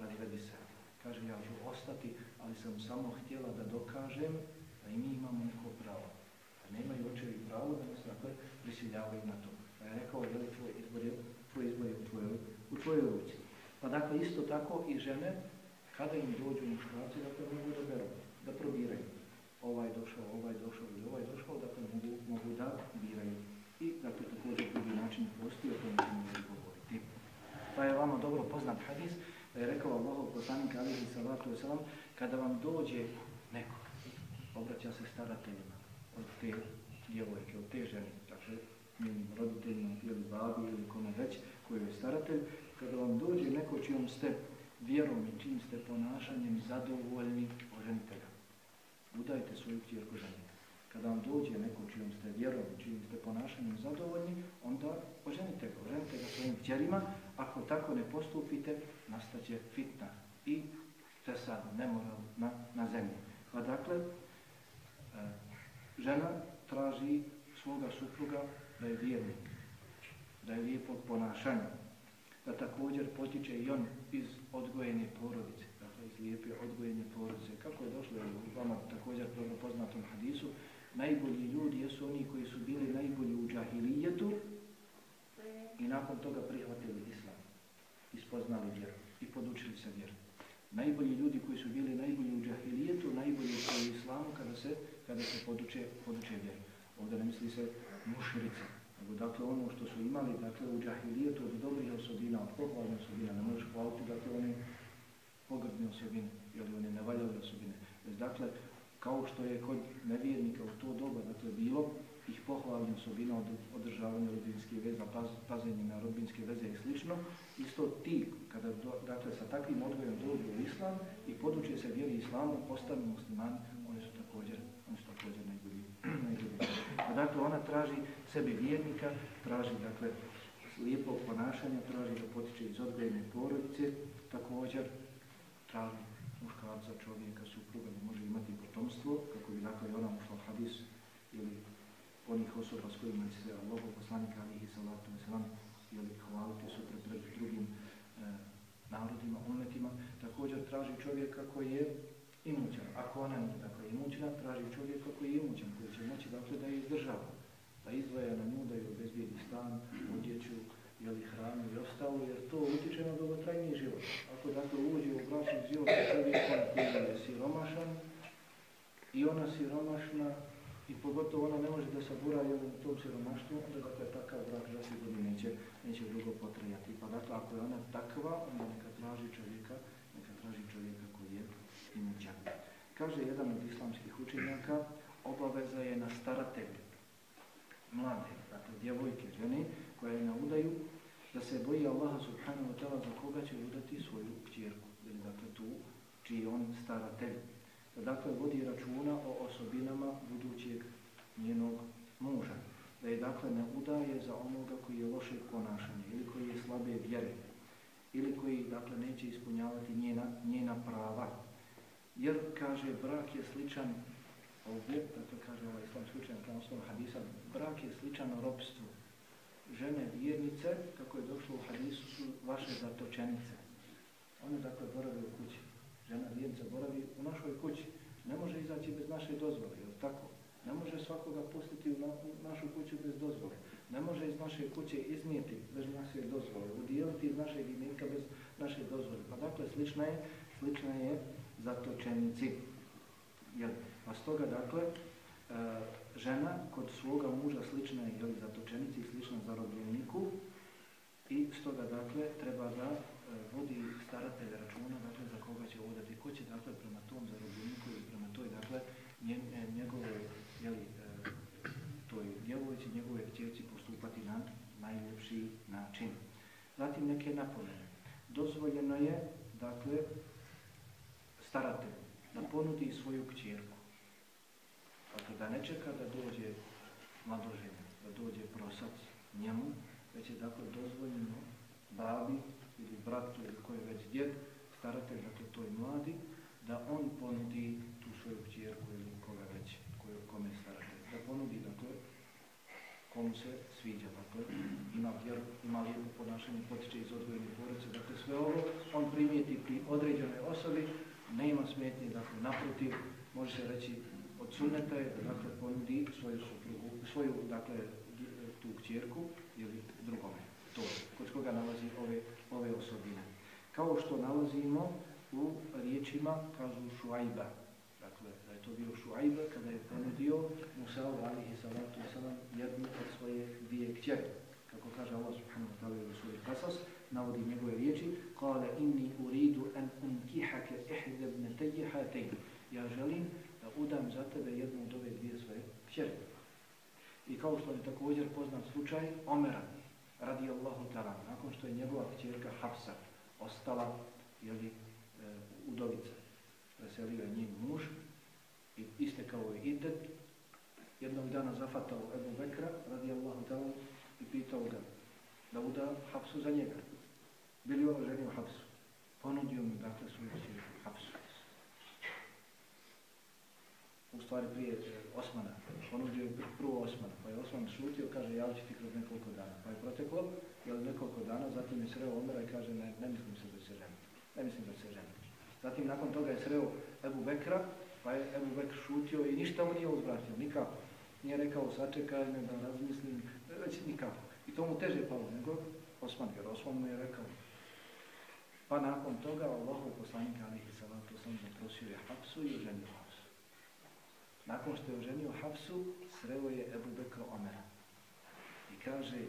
razvedi se. Kaže, ja ću ostati, ali sam samo htjela da dokažem da i mi imamo neko pravo. Da nemaju očevi pravo da nas dakle prisiljavaju na to. Pa je rekao, je li tvoj izbor je, tvoj izbor je u tvojoj, u tvojoj ruci. Pa dakle, isto tako i žene, kada im dođu muškarci, dakle mogu da beru, da probiraju. Ovaj došao, ovaj došao ili ovaj došao, dakle mogu, mogu da biraju. I dakle također drugi način postoji, o tom ćemo govoriti. Pa je vama dobro poznat hadis, da je rekao Allahov poslanik alihi salatu wasalam, kada vam dođe neko, obraća se starateljima od te djevojke, od te žene, dakle njenim roditeljima ili babi ili kome već, koji je staratelj, kada vam dođe neko čijom ste vjerom i čim ste ponašanjem zadovoljni, oženite ga. Udajte svoju kćerku ženite. Kada vam dođe neko čijom ste vjerom i čim ste ponašanjem zadovoljni, onda oženite ga. Oženite ga svojim kćerima. Ako tako ne postupite, nastaće fitna i fesad, nemoral na, na zemlji. Pa dakle, e, žena traži svoga supruga da je vjernik, da je lijepog ponašanja, da također potiče i on iz odgojene porodice, dakle iz lijepe odgojene porodice. Kako je došlo u vama također dobro poznatom hadisu, najbolji ljudi jesu oni koji su bili najbolji u džahilijetu i nakon toga prihvatili islam, ispoznali vjeru i podučili se vjeru. Najbolji ljudi koji su bili najbolji u džahilijetu, najbolji su u islamu kada se, kada se poduče, poduče vjeru. Ovdje ne misli se mušrice, nego dakle ono što su imali dakle u džahilijetu od dobrih osobina, od pohvalne osobina, ne možeš hvaliti dakle one pogrdne osobine ili one nevaljale osobine. Već dakle, kao što je kod nevjernika u to doba dakle bilo ih pohvalne osobina od održavanja rodbinske veze, paz, pazenje na rodbinske veze i slično, isto ti, kada do, dakle sa takvim odgojem dođu u islam i poduče se vjeri islamu, postanu muslimani, oni su također, oni su također najbolji. A dakle, ona traži sebi vjernika, traži dakle lijepog ponašanja, traži da potiče iz odgojene porodice, također traži muškarca, čovjeka, supruga da može imati potomstvo, kako bi dakle ona ušla hadis ili onih osoba s kojima će se Allah poslanika alihi salatu wasalam ili hvaliti sutra pred drugim e, narodima, umetima, također traži čovjeka koji je imućan. Ako ona nije dakle imućna, traži čovjeka koji je imućan, će moći dakle da je izdržava da izdvaja na nju, da je obezbijedi stan, odjeću, jeli hranu i ostalo, jer to utječe na dogotrajniji život. Ako dakle uđe u bračni život sa čovjekom koji je siromašan i ona siromašna i pogotovo ona ne može da sabura bura u tom siromaštvu, onda dakle takav brak zasigurno neće, neće dugo potrajati. Pa dakle ako je ona takva, onda neka traži čovjeka, neka traži čovjeka koji je imućan. Kaže jedan od islamskih učenjaka, obaveza je na staratelju mlade, dakle djevojke, žene, koja je na udaju, da se boji Allaha subhanahu wa ta'ala za koga će udati svoju kćerku, ili dakle tu čiji on staratelj. Da dakle vodi računa o osobinama budućeg njenog muža. Da je dakle ne udaje za onoga koji je loše ponašanje ili koji je slabe vjere ili koji dakle neće ispunjavati njena, njena prava. Jer, kaže, brak je sličan ovdje, dakle kaže ovaj islamski učenjak na osnovu hadisa, brak je sličan ropstvu. Žene vjernice, kako je došlo u hadisu, su vaše zatočenice. One dakle borave u kući. Žena vjernica boravi u našoj kući. Ne može izaći bez naše dozvole, je tako? Ne može svakoga pustiti u, na, u našu kuću bez dozvole. Ne može iz naše kuće iznijeti bez naše dozvole. Udijeliti iz našeg imetka bez naše dozvole. Pa dakle, slična je, slična je zatočenici. Jel? Pa stoga, dakle, e, žena kod svoga muža slična je jeli, zatočenici i slična zarobljeniku i stoga, dakle, treba da e, vodi staratelj računa, dakle, za koga će vodati, ko će, dakle, prema tom zarobljeniku ili prema toj, dakle, nje, njegove, jeli, e, toj djevojci, njegove kćerci postupati na najljepši način. Zatim neke napomene. dozvoljeno je, dakle, staratelj da ponudi svoju kćerku. Dakle, da ne čeka da dođe mladoženje, da dođe prosac njemu, već je dakle dozvoljeno babi ili bratu ili koji je već djed, staratelj, dakle toj mladi, da on ponudi tu svoju čjerku ili koga već, koju, kome je staratelj. Da ponudi, dakle, komu se sviđa, dakle, ima vjeru, ima lijepo ponašanje, potiče iz odvojene porodice, dakle sve ovo on primijeti pri određenoj osobi, ne ima smetnje, dakle, naprotiv, može se reći od sunneta je da dakle, ponudi svoju suprugu, svoju, dakle, tu kćerku ili drugome. To kod koga nalazi ove, ove osobine. Kao što nalazimo u riječima, kažu šuajba. Dakle, da je to bio šuajba kada je ponudio Musa alihi salatu wasalam jednu od svoje dvije kćeri. Kako kaže Allah subhanahu wa ta'ala u svoj kasas, navodi njegove riječi, kale inni uridu an unkihake ihdebne hatein. Ja želim da udam za tebe jednu od ove dvije svoje kćeri. I kao što je također poznat slučaj, Omera, radi Allahu ta'ala, nakon što je njegova kćerka Hafsa ostala, jeli, e, udovica, preselio je njim muž i istekao je idet, jednog dana zafatao Ebu Bekra, radi Allahu ta'ala, i pitao ga da uda Hafsu za njega. Bili ono ženio Hafsu. Ponudio mi dakle svoju kćerku Hafsu u stvari prije Osmana, ponudio je prvo Osmana, pa je Osman šutio, kaže ja ću ti kroz nekoliko dana. Pa je proteklo, jel nekoliko dana, zatim je sreo Omera i kaže ne, ne mislim se da se ženi. Ne mislim da se ženi. Zatim nakon toga je sreo Ebu Bekra, pa je Ebu Bekr šutio i ništa mu nije uzvratio, nikako. Nije rekao sačekaj me da razmislim, već nikako. I to mu teže palo nego Osman, jer Osman mu je rekao. Pa nakon toga Allahov poslanik Ali salatu sam zaprosio je Hapsu i oženio Nakon što je oženio Hafsu, sreo je Ebu Bekra Omera. I kaže,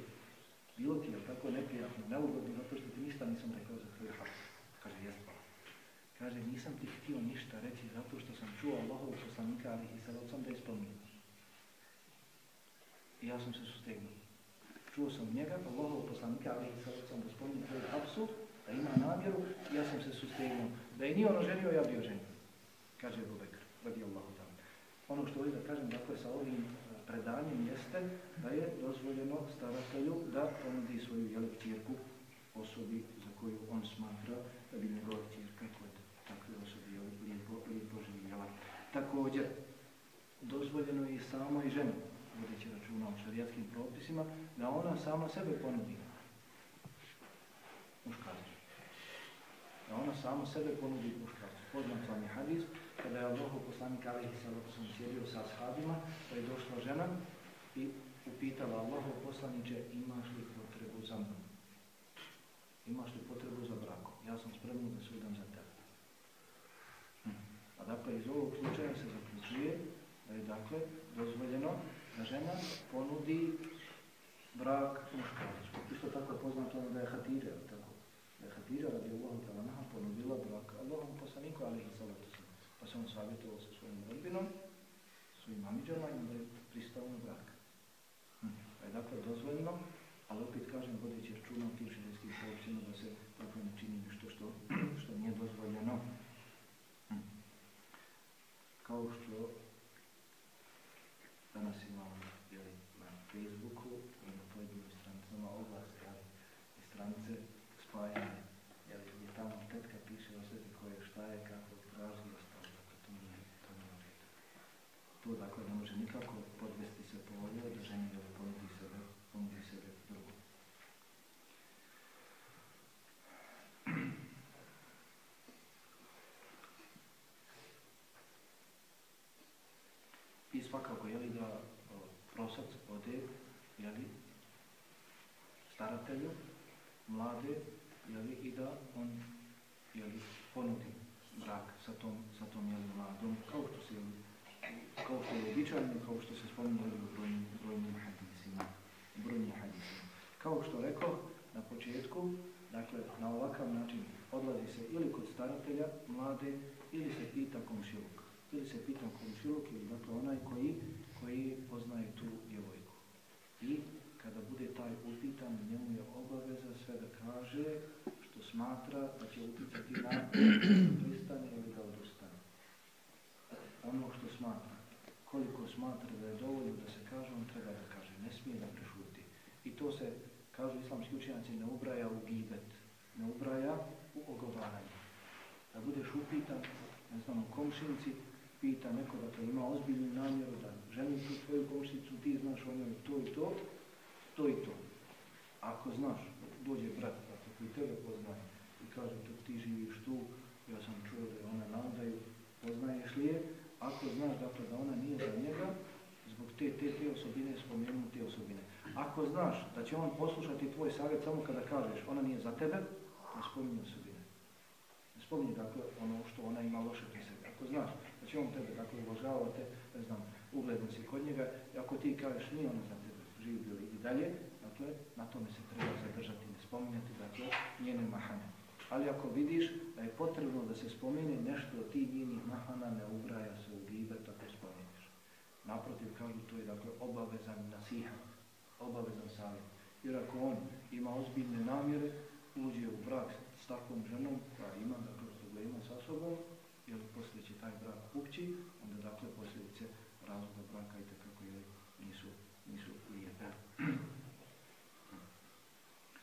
bilo ti je tako neprijatno, neugodno, zato što ti ništa nisam rekao za tvoju Hafsu. Kaže, jes pa. Kaže, nisam ti htio ništa reći zato što sam čuo Allahovu poslanika, ali i sad sam da je spominio. I ja sam se sustegnuo. Čuo sam njega, Allahovu poslanika, ali i sad sam da spominio tvoju Hafsu, da ima namjeru, ja sam se sustegnuo. Da je nije ono želio, ja bio ženio. Kaže Ebu Bekra, radi Allahu ono što ovdje da kažem, dakle, sa ovim e, predanjem jeste da je dozvoljeno staratelju da ponudi svoju jeli čirku osobi za koju on smatra da bi njegova čirka kod takve osobi jeli, lijepo, lijepo živjela. Također, dozvoljeno je i samo i ženu, vodeći računa o šarijatskim propisima, da ona sama sebe ponudi muškarcu. Da ona sama sebe ponudi muškarcu. Poznat vam je hadis, kada je Allah poslanik Alihi sam sjedio sa ashabima, pa je došla žena i upitala Allah poslaniče imaš li potrebu za mnom? Imaš li potrebu za brakom? Ja sam spremno da sudam za tebe. Hm. A dakle, iz ovog slučaja se zaključuje da je dakle dozvoljeno da žena ponudi brak muškarcu. Isto tako je poznato da je hatire, tako? Da je Hatira radi Allahom talanaha ponudila brak Allahom poslaniku alihi salatu Pa se on savjetovao sa svojim rodbinom, svojim mamiđama i onda je pristao na brak. Hm. Pa je dakle dozvoljeno, ali opet kažem, vodeći računa u tim šedijskim propisima da se tako ne čini nešto što, što nije dozvoljeno. Hm. Kao što danas imamo jeli, na Facebooku i na pojedinim stranicama oglas, jeli, stranice spajanja, jeli, gdje tamo tetka piše o sebi koje šta je, kako traži, to dakle ne može nikako podvesti se po ovdje da ženi da ponudi sebe, ponudi sebe drugo. I svakako je li da prosac ode, je li staratelju, mlade, je li i da on je li ponudi brak sa tom, sa tom je li mladom, kao što se kao što je običajno, kao što se spominje u brojnim, brojnim hadisima. Brojnim hadisima. Kao što rekao na početku, dakle, na ovakav način odlazi se ili kod staratelja, mlade, ili se pita komšiluk ili se pita komšiluk ili dakle onaj koji, koji poznaje tu djevojku. I kada bude taj upitan, njemu je obaveza sve da kaže što smatra da će upitati na pristane ili da odustane. Ono što smatra. Koliko smatra da je dovoljno da se kaže, on treba da kaže. Ne smije da prešuti. I to se, kažu islamski učenjaci, ne ubraja u gibet. Ne ubraja u ogovaranje. Da budeš upitan, ne znam, u komšinci, pita neko da to ima ozbiljnu namjeru, da želim tu svoju komšnicu, ti znaš o njoj to i to, to i to. Ako znaš, dođe brat, ako koji tebe poznaje i kaže to ti živiš tu, ja sam čuo da je ona nadaju, poznaješ li je, ako znaš dakle, da ona nije za njega, zbog te, te, te osobine spomenu te osobine. Ako znaš da će on poslušati tvoj savjet samo kada kažeš ona nije za tebe, ne spominje osobine. Ne spominje dakle ono što ona ima loše pri sebi. Ako znaš će on tebe dakle uvažavate, ne znam, ugledno si kod njega, i ako ti kažeš nije ona za tebe, živi i dalje, dakle, na tome se treba zadržati, ne spominjati dakle njene mahane. Ali ako vidiš da je potrebno da se spomene nešto od tih njenih mahana, ne ubraja se u gibe, tako spomeniš. Naprotiv, kažu, to je dakle obavezan nasiha, obavezan savjet. Jer ako on ima ozbiljne namjere, uđe u brak s takvom ženom, koja ima dakle problema sa sobom, jer poslije će taj brak kupći, onda dakle posljedice razloga braka i takako jer nisu, nisu lijepe.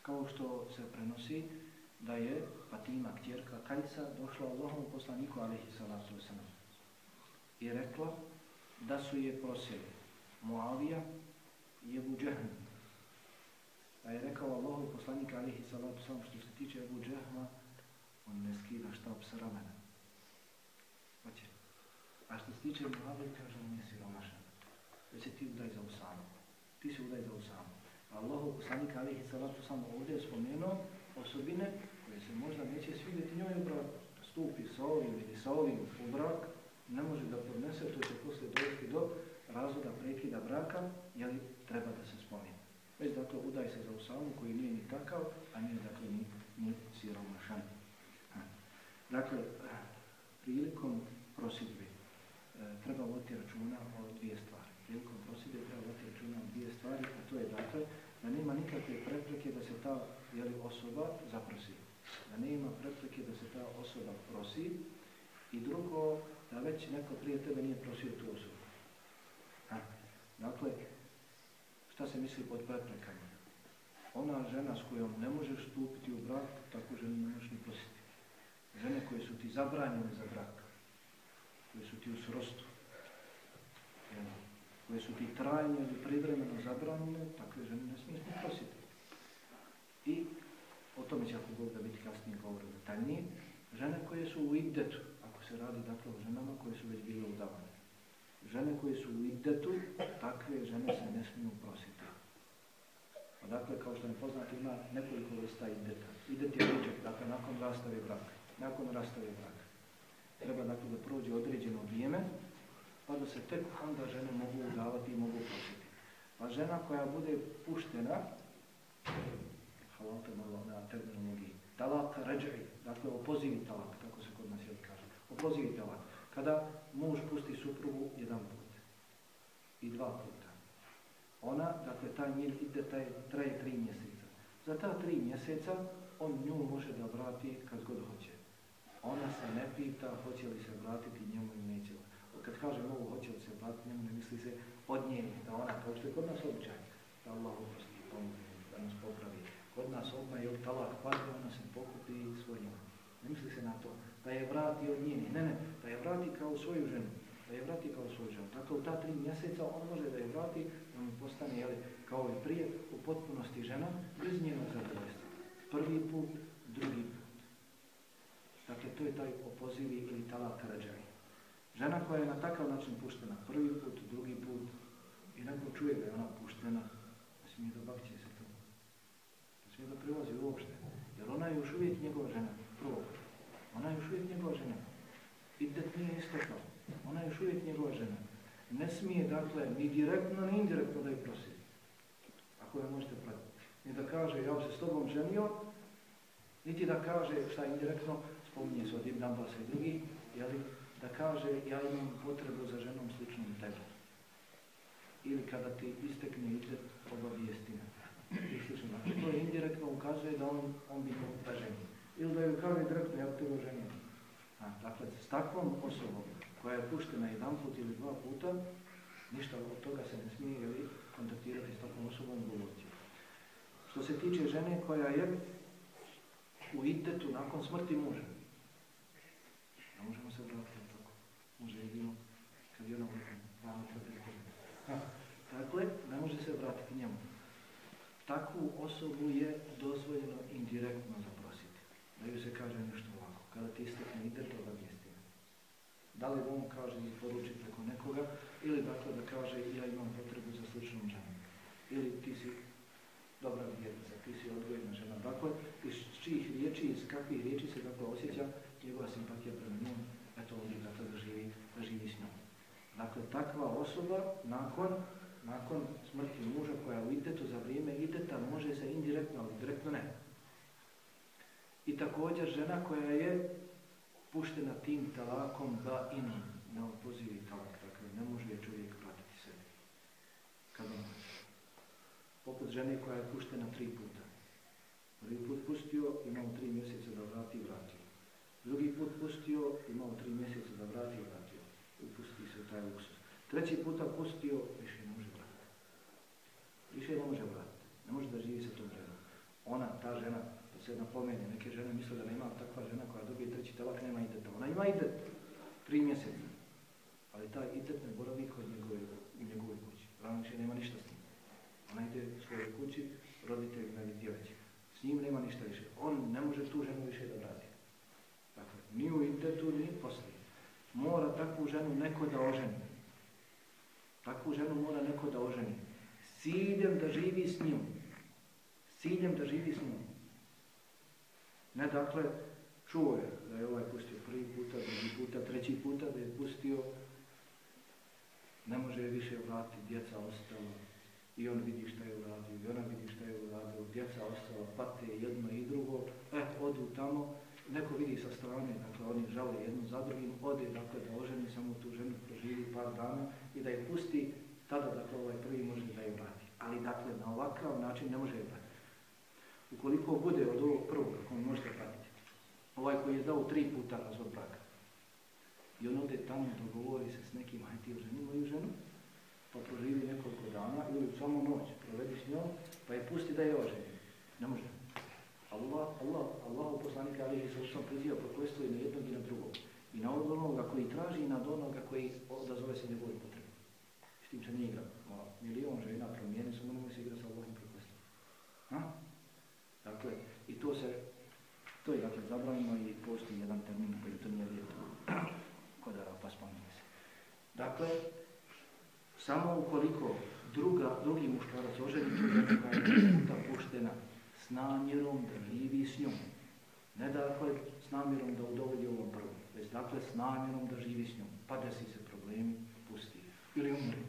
Kao što se prenosi, da je Fatima, kćerka Kajsa, došla Allahom poslaniku, alihi salatu wasalam, i rekla da su je prosili Muavija i Ebu Džehm. Pa je rekao Allahom poslaniku, alihi salatu wasalam, što se tiče Ebu Džehma, on ne skida šta sa ramena. A što se tiče Muavija, kaže, on je siromašan. Već se ti udaj za Usamu. Ti se udaj za Usamu. Allahov poslanik alihi salatu samo ovdje je spomenuo osobine koje se možda neće svidjeti njoj u brak. Stupi sa ovim ili sa ovim u brak, ne može da podnese, to će poslije dojeti do razloga prekida braka, jel treba da se spomene. Već dakle udaj se za usamu koji nije ni takav, a nije dakle ni, ni siromašan. Dakle, prilikom prosidbe Eh, treba voditi računa o dvije stvari. Prilikom prosjede treba voditi računa o dvije stvari, a to je dakle da nema nikakve prepreke da se ta jeli, osoba zaprosi. Da nema prepreke da se ta osoba prosi i drugo, da već neko prije tebe nije prosio tu osobu. Ha. Dakle, šta se misli pod preprekama? Ona žena s kojom ne možeš stupiti u brak, tako ženu ne možeš ni prositi. Žene koje su ti zabranjene za brak, koje su ti u srostu, koje su ti trajne ili privremeno zabranjene, takve žene ne smiješ ni prositi. I o tome će ako Bog da biti kasnije govor detaljnije, žene koje su u iddetu, ako se radi dakle o ženama koje su već bile udavane. Žene koje su u iddetu, takve žene se ne smiju prositi. A pa dakle, kao što je poznato, ima nekoliko vrsta iddeta. Idet je ličak, dakle, nakon rastave braka. Nakon rastave braka. Treba dakle da prođe određeno vrijeme, pa da se tek onda žene mogu udavati i mogu prositi. Pa žena koja bude puštena, halalta malo na terminologiji, talak ređaj, dakle opozivi talak, tako se kod nas jel kaže, opozivi talak, kada muž pusti suprugu jedan put i dva puta. Ona, dakle, taj njen ide, taj traje tri mjeseca. Za ta tri mjeseca on nju može da vrati kad god hoće. Ona se ne pita hoće li se vratiti njemu ili neće kad kaže mogu hoće li se vratiti njemu ne misli se od nje, da ona, kao što je kod nas običaj, da Allah oprosti, pomoći, da nas popravi. Kod nas odmah je talak padne, ona se pokupi svojima. Ne misli se na to, da je vrati od njeni, ne, ne, da je vrati kao svoju ženu, da je vrati kao svoju ženu. Tako u ta tri mjeseca on može da je vrati, da mu postane, jeli, kao i prije, u potpunosti žena, bez njenog zadovoljstva. Prvi put, drugi put. Dakle, to je taj opozivi ili talak rađaj. Žena koja je na takav način puštena prvi put, drugi put i neko čuje da je ona puštena, ne smije da bakće se to. Ne smije da prilazi uopšte. Jer ona je još uvijek njegova žena. Prvo. Ona je još uvijek njegova žena. I det nije istekao. Ona je još uvijek njegova žena. Ne smije, dakle, ni direktno, ni indirektno da je prosi. Ako je možete pratiti. Ni da kaže, ja se s tobom ženio, niti da kaže šta indirektno, spominje se od Ibn Abbas i drugi, jeli, da kaže ja imam potrebu za ženom sličnom tebi. Ili kada ti istekne ide obavijesti me. Znači, to je indirektno ukazuje da on, on bi da ženi. Ili da je kaže direktno ja bi te ženio. A, dakle, s takvom osobom koja je puštena jedan put ili dva puta, Ništa od toga se ne smije ili kontaktirati s takvom osobom govoriti. Što se tiče žene koja je u itetu nakon smrti muža, ne možemo se vratiti tako. Može je bilo kad je ona umrla. Dakle, ne može se vratiti njemu. Takvu osobu je dozvoljeno indirektno zaprositi. Da ju se kaže nešto ovako. Kada ti istekne ide, to da mjesti. Da li on kaže i poruči preko nekoga, ili dakle da kaže ja imam potrebu za sličnom ženom. Ili ti si dobra vjernica, ti si odgojena žena. Dakle, iz čijih riječi, iz kakvih riječi se dakle osjeća njegova simpatija prema njom, eto ovdje dakle da živi, da živi s njom. Dakle, takva osoba nakon nakon smrti muža koja u itetu za vrijeme iteta može se indirektno, ali direktno ne. I također žena koja je puštena tim talakom da ini, na opozivi talak, dakle ne može čovjek vratiti sebi. Kada Poput žene koja je puštena tri puta. Prvi put pustio, imao tri mjeseca da vrati i vratio. Drugi put pustio, imao tri mjeseca da vrati i vratio. Upusti se taj luksus. Treći puta pustio, više ne može vratiti. Više ne može vratiti. Ne može da živi sa tom ženom. Ona, ta žena, da se napomene, neke žene misle da nema takva žena koja dobije treći telak, nema ideta. Ona ima idet, tri mjeseca. Ali taj idet ne boravi kod njegove, u njegove kući. Rano više nema ništa s njim. Ona ide u svojoj kući, roditelj ne vidio već. S njim nema ništa više. On ne može tu ženu više da vrati. Dakle, ni u idetu, ni poslije. Mora takvu ženu neko da oženi. Takvu ženu mora neko da oženi. S ciljem da živi s njim. S ciljem da živi s njim. Ne dakle, čuo je da je ovaj pustio prvi puta, drugi puta, treći puta, da je pustio, ne može je više vratiti, djeca ostala. I on vidi šta je uradio, i ona vidi šta je uradio, djeca ostala, pate jedno i drugo, eh, odu tamo, neko vidi sa strane, dakle oni žale jednu za drugim, ode dakle da oženi samo tu ženu, proživi par dana i da je pusti, tada dakle ovaj prvi može da je vrati. Ali dakle na ovakav način ne može je vratiti. Ukoliko bude od ovog prvog, ako on možete pratiti, ovaj koji je dao tri puta razvod braka, i on ode tamo dogovori se s nekim, aj ti oženi moju ženu, pa proživi nekoliko dana ili samo noć provedi s njom, pa je pusti da je oženi. Ne može. Allah, Allah, Allah poslanika Ali sa usom priziva prokojstvo i na jednog i na drugog. I na onoga koji traži i na onoga koji odazove se njegove potrebe. S tim se ne igra. Milion žena promijeni, samo ono se igra sa Allahom prokojstvom. Ha? Dakle, i to se, to je dakle zabranjeno i postoji jedan termin koji to nije rijeto kodara, pa spominje se. Dakle, samo ukoliko druga, drugi muškarac oženi čovjek je puta puštena s namjerom da živi s njom. Ne dakle s namjerom da udovolji ovom prvom, već dakle s namjerom da živi s njom. Pa desi se problemi, pusti. Ili umri.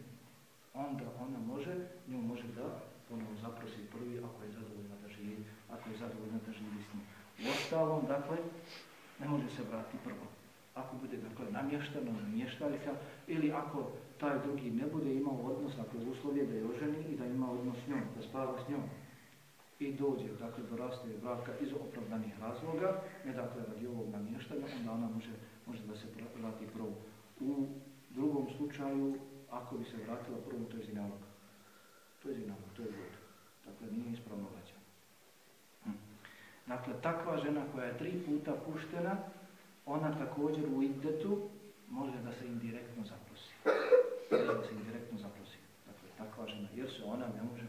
Onda ona može, njom može da ponovno zaprosi prvi ako je zadovoljna da živi, ako je zadovoljna da živi s njom. U ostalom, dakle, ne može se vratiti prvo. Ako bude, dakle, namještano, namještaljka, ili ako taj drugi ne bude imao odnos, ako je da je oženi i da ima odnos s njom, da spava s njom, i dođe, dakle, do rastaje braka iz opravdanih razloga, ne dakle radi ovog namještanja, onda ona može, može da se vrati prvo. U drugom slučaju, ako bi se vratila prvo, to je zinalog. To je zinalog, to je god. Dakle, nije ispravno vraćan. Hm. Dakle, takva žena koja je tri puta puštena, ona također u idetu može da se indirektno zaprosi. Može da se indirektno zaprosi. Dakle, takva žena, jer se ona ne može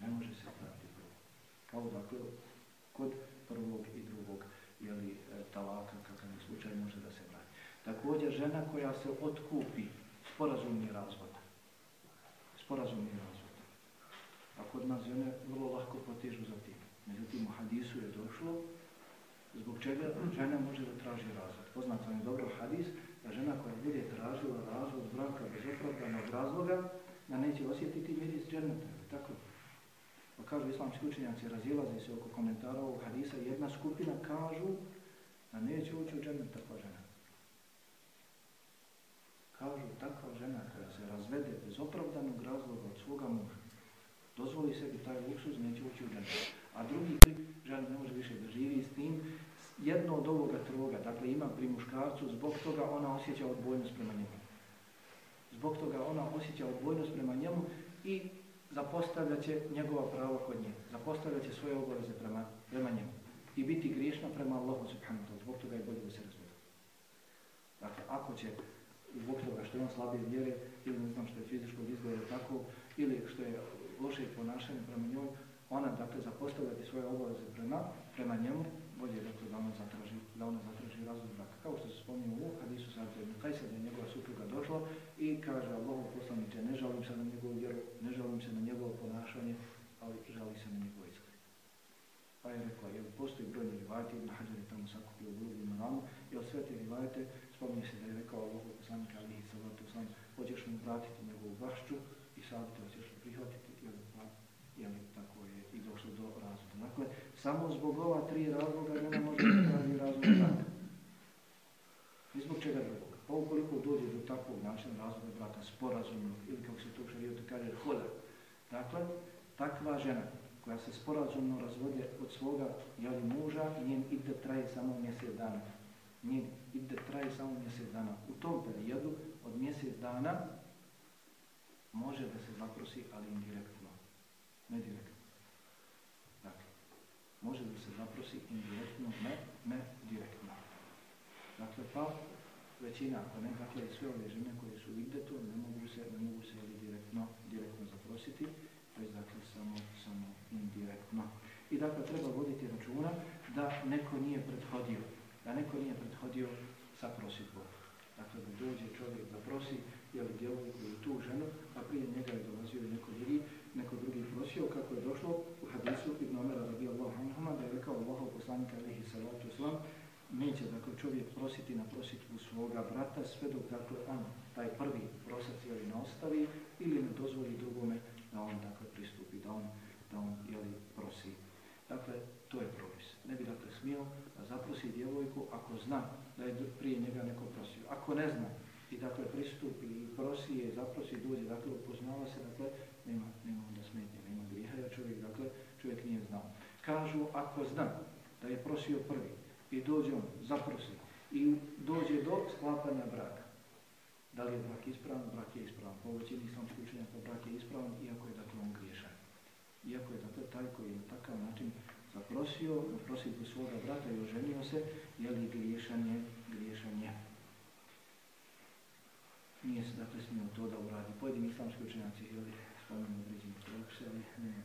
ne može se vratiti prvo. Kao dakle, kod prvog i drugog jeli, e, talaka, kakav je slučaj, može da se vrati. Također, žena koja se otkupi, sporazumni razvod. Sporazumni razvod. A kod nas žene vrlo lahko potežu za tim. Međutim, u hadisu je došlo, zbog čega žena može da traži razvod. Poznat vam je dobro hadis, da žena koja bude tražila razvod braka bez opravdanog razloga, da neće osjetiti miris džerneta. Tako Pa kažu islamski učenjaci, razilaze se oko komentara ovog hadisa, jedna skupina kažu da neće ući u džennet takva žena. Kažu takva žena koja se razvede bez opravdanog razloga od svoga muža, dozvoli sebi taj luksuz, neće ući u džennet. A drugi žena ne može više da živi s tim, jedno od ovoga troga, dakle ima pri muškarcu, zbog toga ona osjeća odbojnost prema njemu Zbog toga ona osjeća odbojnost prema njemu i zapostavljat će njegova prava kod nje. Zapostavljat će svoje obaveze prema, prema njemu. I biti griješna prema Allahu subhanahu wa ta'ala. Zbog toga je bolje da se razvode. Dakle, ako će zbog toga što je on slabije vjere ili ne znam što je fizičkog izgleda tako ili što je loše ponašanje prema njoj, ona dakle zapostavljati svoje obaveze prema, prema njemu, bolje je dakle da ona zatraži, da ona zatraži razvod braka. Kao što se spominje u hadisu sa Abdelom Kajsa, da je njegova supruga došla i kaže Allahom poslaniče, ne žalim se na njegovu vjeru, ne žalim se na njegovo ponašanje, ali žali se na njegov izgled. Pa je rekla, jel postoji brojni rivajte, Ibn Hađar je tamo sakupio u drugim na ramu, jel sve te rivajte spominje se da je rekao Allahom poslaniče, ali i salatu sam, hoćeš mu vratiti njegovu bašću i sad te hoćeš prihvatiti, jel, pa, jel, tako je i došlo do razvoda. Dakle, samo zbog ova tri razloga ne može da traži razvod braka. I zbog čega drugoga. Pa ukoliko dođe do takvog načina razvoda braka sporazumnog ili kako se to u šarijotu kaže hoda. Dakle, takva žena koja se sporazumno razvode od svoga jeli, muža, njen ide traje samo mjesec dana. Njen ide traje samo mjesec dana. U tom periodu od mjesec dana može da se zaprosi, ali indirektno. Ne direktno. Može da se zaprosi indirektno, ne, ne direktno. Dakle, pa većina, ako ne, dakle, sve ove žene koje su ideto, ne mogu se, ne mogu se ili direktno, direktno zaprositi, već dakle samo, samo indirektno. I dakle, treba voditi računa da neko nije prethodio, da neko nije prethodio sa prositbom. Dakle, da dođe čovjek da prosi, je li djevojku ili tu ženu, a prije njega je dolazio neko drugi, neko drugi prosio, kako je došlo u hadisu Ibn Omera radi Allah Hanhama, da je rekao Allahov poslanika alihi salatu islam, neće dakle, čovjek prositi na prositvu svoga brata sve dok dakle, on taj prvi prosac jeli, ne ostavi ili ne dozvoli drugome da on dakle, pristupi, da on, da on jeli, prosi. Dakle, to je propis. Ne bi dakle smio da zaprosi djevojku ako zna da je prije njega neko prosio. Ako ne zna i dakle pristupi i prosi je, zaprosi, dođe, dakle upoznava se, dakle nema, nema onda smetnje, nema griha, jer čovjek, dakle, čovjek nije znao. Kažu, ako zna da je prosio prvi i dođe on, zaprosi i dođe do sklapanja braka, da li je brak ispravan, brak je ispravan. Pa po većini islamskih učenjaka brak je ispravan, iako je dakle on griješan. Iako je dakle taj koji je na takav način zaprosio, zaprosio svoga brata i oženio se, je li griješan je, griješan je. Nije se dakle smio to da uradi. Pojedini islamski učenjaci, ili spomenu određeni propise, ali nema